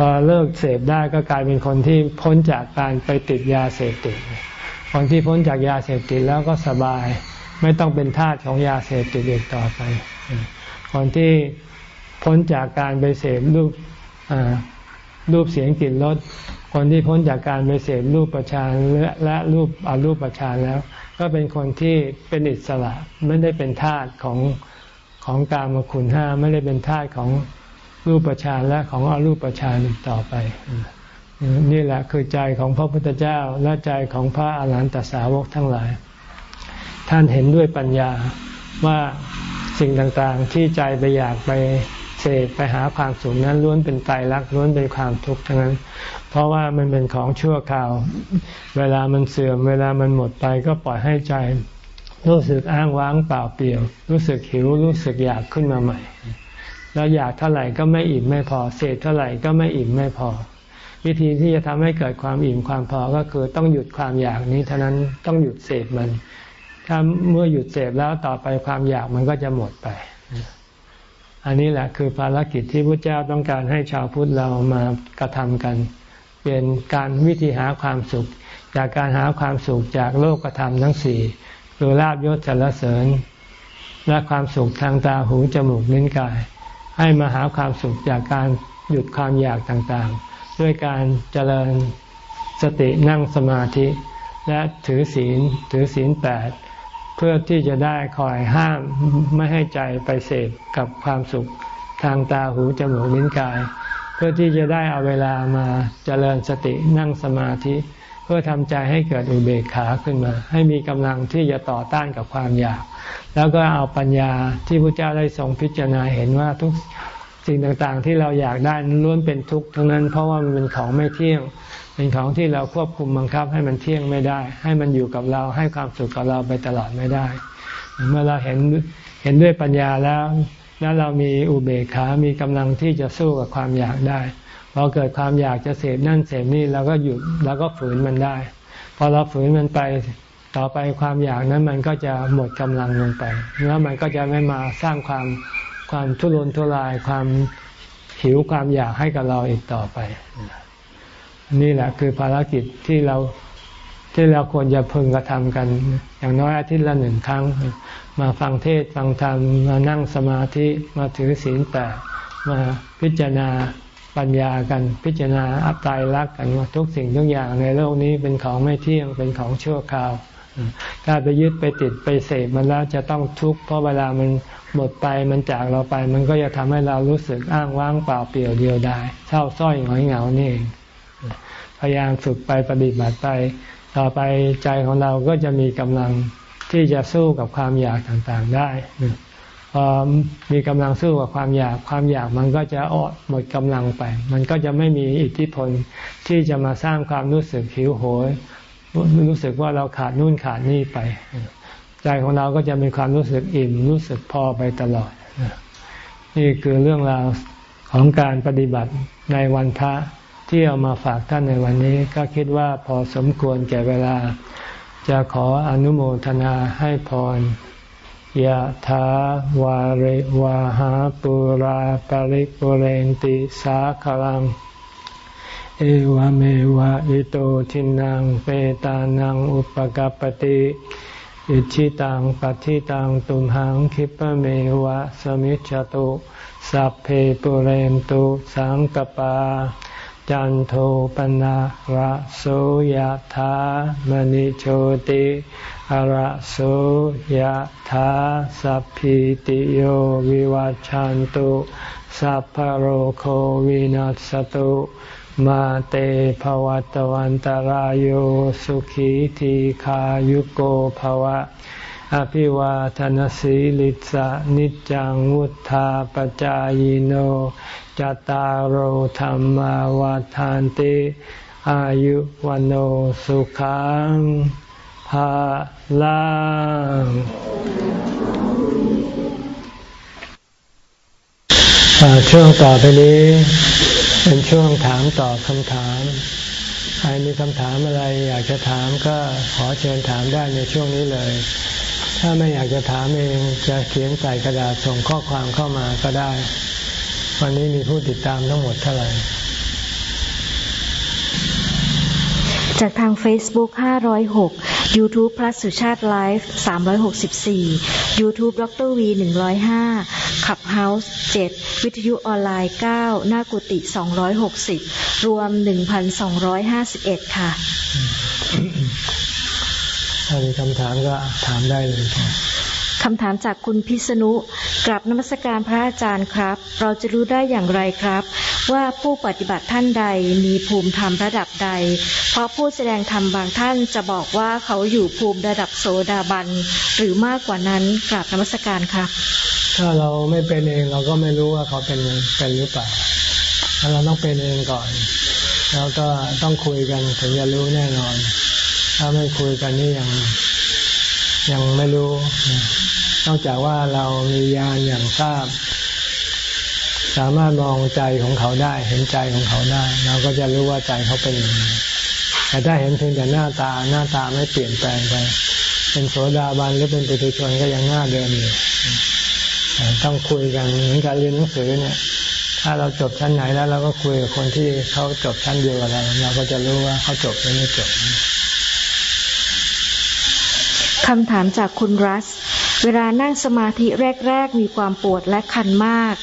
พอเลิกเสพได้ก็กลายเป็นคนที่พ้นจากการไปติดยาเสพติด คนที่พ้นจากยาเสพติดแล้วก็สบาย ไม่ต้องเป็นทาสของยาเสพติดอีกต่อไป คนที่พ้นจากการไปเสพรูปรูปเสียงกลิ่นรสคนที่พ้นจากการไปเสพรูปประชานและรูปอารูปประชานแล้ว ก็เป็นคนที่เป็นอิสระไม่ได้เป็นทาสของของกามคุณห้าไม่ได้เป็นทาสของ รูปประชานและของอรูปประชานต่อไป นี่แหละคือใจของพระพุทธเจ้าและใจของพระอาหารหันตสาวกทั้งหลาย ท่านเห็นด้วยปัญญาว่าสิ่งต่างๆ ที่ใจไปอยากไปเสพไปหาความสุขนั้นล้วนเป็นไตรลักษณ์ล้วนเป็นความทุกข์ทั้งนั้น เพราะว่ามันเป็นของชั่วคราว เวลามันเสื่อม เวลามันหมดไปก็ปล่อยให้ใจ รู้สึกอ้างว้างเปล่าเปลี่ยว รู้สึกหิวรู้สึกอยากขึ้นมาใหม่ แล้วอยากเท่าไหร่ก็ไม่อิ่มไม่พอ เสพเท่าไหร่ก็ไม่อิ่มไม่พอ วิธีที่จะทำให้เกิดความอิ่มความพอก็คือต้องหยุดความอยากนี้เท่านั้นต้องหยุดเสพมัน ถ้าเมื่อหยุดเสพแล้วต่อไปความอยากมันก็จะหมดไป อันนี้แหละคือภารกิจที่พระเจ้าต้องการให้ชาวพุทธเรามากระทำกัน เป็นการวิธีหาความสุข จากการหาความสุขจากโลกธรรมทั้งสี่คือลาบยศสรรเสริญ และความสุขทางตาหูจมูกลิ้นกาย ให้มาหาความสุขจากการหยุดความอยากต่างๆ ด้วยการเจริญสตินั่งสมาธิ และถือศีลถือศีลแปดเพื่อที่จะได้คอยห้ามไม่ให้ใจไปเสพกับความสุขทางตาหูจมูกลิ้นกาย เพื่อที่จะได้เอาเวลามาเจริญสตินั่งสมาธิ พื่อทำใจให้เกิดอุเบกขาขึ้นมา ให้มีกำลังที่จะต่อต้านกับความอยาก แล้วก็เอาปัญญาที่พระเจ้าได้ทรงพิจารณาเห็นว่าทุกสิ่งต่างๆ ที่เราอยากได้ล้วนเป็นทุกข์ทั้งนั้นเพราะว่ามันเป็นของไม่เที่ยง เป็นของที่เราควบคุมบังคับให้มันเที่ยงไม่ได้ ให้มันอยู่กับเราให้ความสุขกับเราไปตลอดไม่ได้ เมื่อเราเห็นเห็นด้วยปัญญาแล้ว แล้วเรามีอุเบกขา มีกำลังที่จะสู้กับความอยากได้ พอเกิดความอยากจะเสพนั่นเสพนี่เราก็หยุดแล้วก็ฝืนมันได้ พอเราฝืนมันไปต่อไปความอยากนั้นมันก็จะหมดกำลังลงไป แล้วมันก็จะไม่มาสร้างความความทุรนทุรายความหิวความอยากให้กับเราอีกต่อไป นี่แหละคือภารกิจที่เราที่เราควรจะพึงกระทำกัน อย่างน้อยอาทิตย์ละหนึ่งครั้ง มาฟังเทศฟังธรรม มานั่งสมาธิมาถือศีลแปดมาพิจารณา ปัญญากันพิจารณาอัตตายรักกันว่าทุกสิ่งทุกอย่างในโลกนี้เป็นของไม่เที่ยงเป็นของชั่วคราว ถ้าไปยึดไปติดไปเสพมันแล้วจะต้องทุกข์เพราะเวลามันหมดไปมันจากเราไป มันก็จะทำให้เรารู้สึกอ้างว้างเปล่าเปลี่ยวเดียวดายเศร้าส้อยหงอยเหงานี่เองพยายามฝึกไปปฏิบัติไป ต่อไปใจของเราก็จะมีกำลังที่จะสู้กับความอยากต่างๆได้ พอมีกำลังสู้กับความอยาก ความอยากมันก็จะอดหมดกำลังไป มันก็จะไม่มีอิทธิพลที่จะมาสร้างความรู้สึกหิวโหยรู้สึกว่าเราขาดนู่นขาดนี่ไป ใจของเราก็จะมีความรู้สึกอิ่มรู้สึกพอไปตลอด นี่คือเรื่องราวของการปฏิบัติในวันพระที่เอามาฝากท่านในวันนี้ ก็คิดว่าพอสมควรแก่เวลา จะขออนุโมทนาให้พร ยะถาวาริวาหาปุราปาริปุเรนติสาคลัง เอวเมวะอิโตทินังเปตานังอุปกปติอิชิตังปัฏิตังตุมหังคิปเมวะสมิจจตุ สัพเพปุเรนตุสังกปา จันโทปนะระโสยธามณิโชติระโสยธาสัพพิติโยวิวัจจันตุสัพพโรโควินัสตุมาเตภวัตวันตารโยสุขีทีขายุโกภวะ อภิวาทนสีลิสะนิจังวุธาปจายโนจตารโหธรรมวาทานติอายุวันโอสุขังภาลังช่วงต่อไปนี้ เป็นช่วงถามตอบคำถาม ใครมีคำถามอะไรอยากจะถามก็ขอเชิญถามได้ในช่วงนี้เลย ถ้าไม่อยากจะถามเองจะเขียนใส่กระดาษส่งข้อความเข้ามาก็ได้ วันนี้มีผู้ติดตามทั้งหมดเท่าไหร่ จากทาง Facebook 506 YouTube พระสุชาติไลฟ์364 YouTube ดร V 105ขับเฮาส์7วิทยุออนไลน์9หน้ากุฏิ260 รวม 1,251 ค่ะ ถ้ามีคำถามก็ถามได้เลยครับคำถามจากคุณพิษณุกลับนมัสการพระอาจารย์ครับ เราจะรู้ได้อย่างไรครับ ว่าผู้ปฏิบัติท่านใดมีภูมิธรรมระดับใด เพราะผู้แสดงธรรมบางท่านจะบอกว่าเขาอยู่ภูมิระดับโสดาบันหรือมากกว่านั้นกลับนมัสการครับ ถ้าเราไม่เป็นเองเราก็ไม่รู้ว่าเขาเป็นเป็นหรือเปล่าถ้าเราต้องเป็นเองก่อน แล้วก็ต้องคุยกันถึงจะรู้แน่นอน ถ้าไม่คุยกันนี่ยังยังไม่รู้ นอกจากว่าเรามีญาณอย่างทราบ สามารถมองใจของเขาได้ เห็นใจของเขาได้ เราก็จะรู้ว่าใจเขาเป็นยังไงแต่ถ้าเห็นเพียงแต่หน้าตาหน้าตาไม่เปลี่ยนแปลงไป เป็นโสดาบันหรือเป็นปุถุชนก็ยังหน้าเดิมอยู่ต้องคุยกันเหมือนการเรียนหนังสือเนี่ย ถ้าเราจบชั้นไหนแล้วเราก็คุยกับคนที่เขาจบชั้นเดียวกับเราเราก็จะรู้ว่าเขาจบหรือไม่จบ คำถามจากคุณรัส เวลานั่งสมาธิแรก ๆ มีความปวดและคันมาก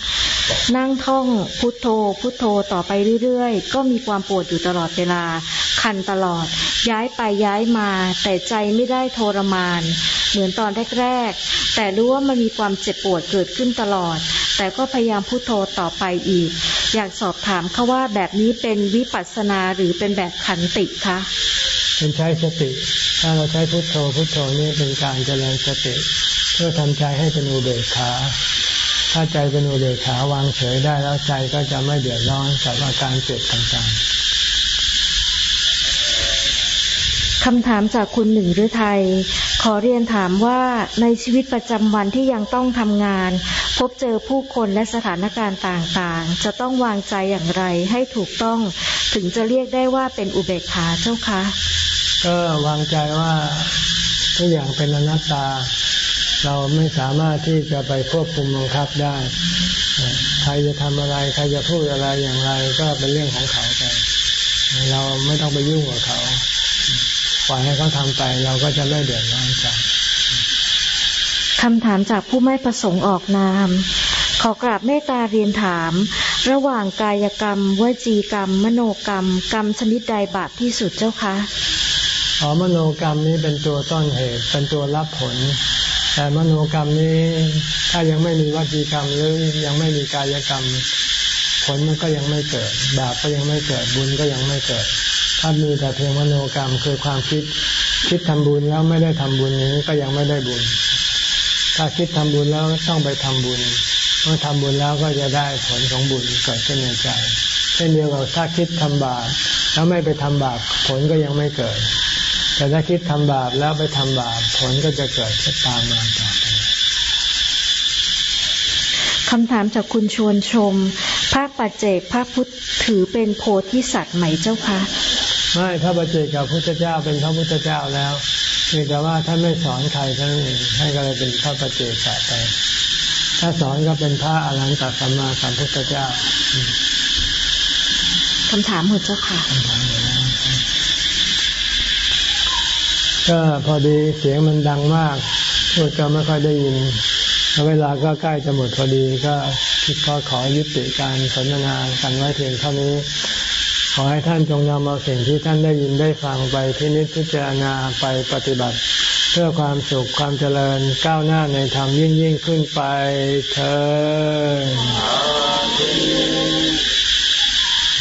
นั่งท่องพุทโธ พุทโธต่อไปเรื่อยๆ ก็มีความปวดอยู่ตลอดเวลา คันตลอด ย้ายไปย้ายมา แต่ใจไม่ได้ทรมาน เหมือนตอนแรก ๆ แต่รู้ว่ามันมีความเจ็บปวดเกิดขึ้นตลอด แต่ก็พยายามพุทโธต่อไปอีก อยากสอบถามเขาว่าแบบนี้เป็นวิปัสสนาหรือเป็นแบบขันติคะเป็นใช้สติ ถ้าเราใช้พุทโธพุทโธนี่เป็นการเจริญสติ เพื่อทำใจให้เป็นอุเบกขา ถ้าใจเป็นอุเบกขาวางเฉยได้แล้วใจก็จะไม่เดือดร้อนกับอาการเจ็บต่างๆคำถามจากคุณหนึ่งฤทัยขอเรียนถามว่าในชีวิตประจำวันที่ยังต้องทำงาน พบเจอผู้คนและสถานการณ์ต่างๆ จะต้องวางใจอย่างไรให้ถูกต้อง ถึงจะเรียกได้ว่าเป็นอุเบกขาเจ้าคะ ก็วางใจว่าทุกอย่างเป็นอนัตตา เราไม่สามารถที่จะไปควบคุมบังคับได้ ใครจะทำอะไร ใครจะพูดอะไรอย่างไร ก็เป็นเรื่องของเขาไปเราไม่ต้องไปยุ่งกับเขาปล่อยให้เขาทำไป เราก็จะไม่เดือดร้อนใจคำถามจากผู้ไม่ประสงค์ออกนาม ขอกราบเมตตาเรียนถาม ระหว่างกายกรรมวจีกรรม มโนกรรม กรรมชนิดใดบาปที่สุดเจ้าคะ อ๋อมโนกรรมนี้เป็นตัวต้นเหตุ เป็นตัวรับผล แต่มโนกรรมนี้ถ้ายังไม่มีวจีกรรมหรือยังไม่มีกายกรรม ผลมันก็ยังไม่เกิด บาปก็ยังไม่เกิดบุญก็ยังไม่เกิด ถ้ามีแต่เพียงมโนกรรมคือความคิดคิดทำบุญแล้วไม่ได้ทำบุญนี้ก็ยังไม่ได้บุญ ถ้าคิดทำบุญแล้วต้องไปทำบุญ เมื่อทำบุญแล้วก็จะได้ผลของบุญเกิดขึ้นในใจ เช่นเดียวกับถ้าคิดทำบาปแล้วไม่ไปทำบาปผลก็ยังไม่เกิด แต่ถ้าคิดทำบาปแล้วไปทำบาปผลก็จะเกิดตามมาต่อไปคำถามจากคุณชวนชมภาคปัจเจกพระพุทธถือเป็นโพธิสัตว์ไหมเจ้าคะไม่พระปัจเจกกับพุทธเจ้าเป็นพระพุทธเจ้าแล้วเพียงแต่ว่าท่านไม่สอนใครท่านเองให้ก็เลยเป็นพระปัจเจกไปถ้าสอนก็เป็นพระอรหันตสัมมาสัมพุทธเจ้าคำถามหมดเจ้าค่ะ ก็พอดีเสียงมันดังมากพูดก็ไม่ค่อยได้ยินเวลาก็ใกล้จะหมดพอดีก็คิดก็ขอยุติการสนทนากันไว้เพียงเท่านี้ ขอให้ท่านจงนำเอาสิ่งที่ท่านได้ยินได้ฟังไปพินิจพิจารณาไปปฏิบัติ เพื่อความสุขความเจริญก้าวหน้าในธรรมยิ่งยิ่งขึ้นไปเธอ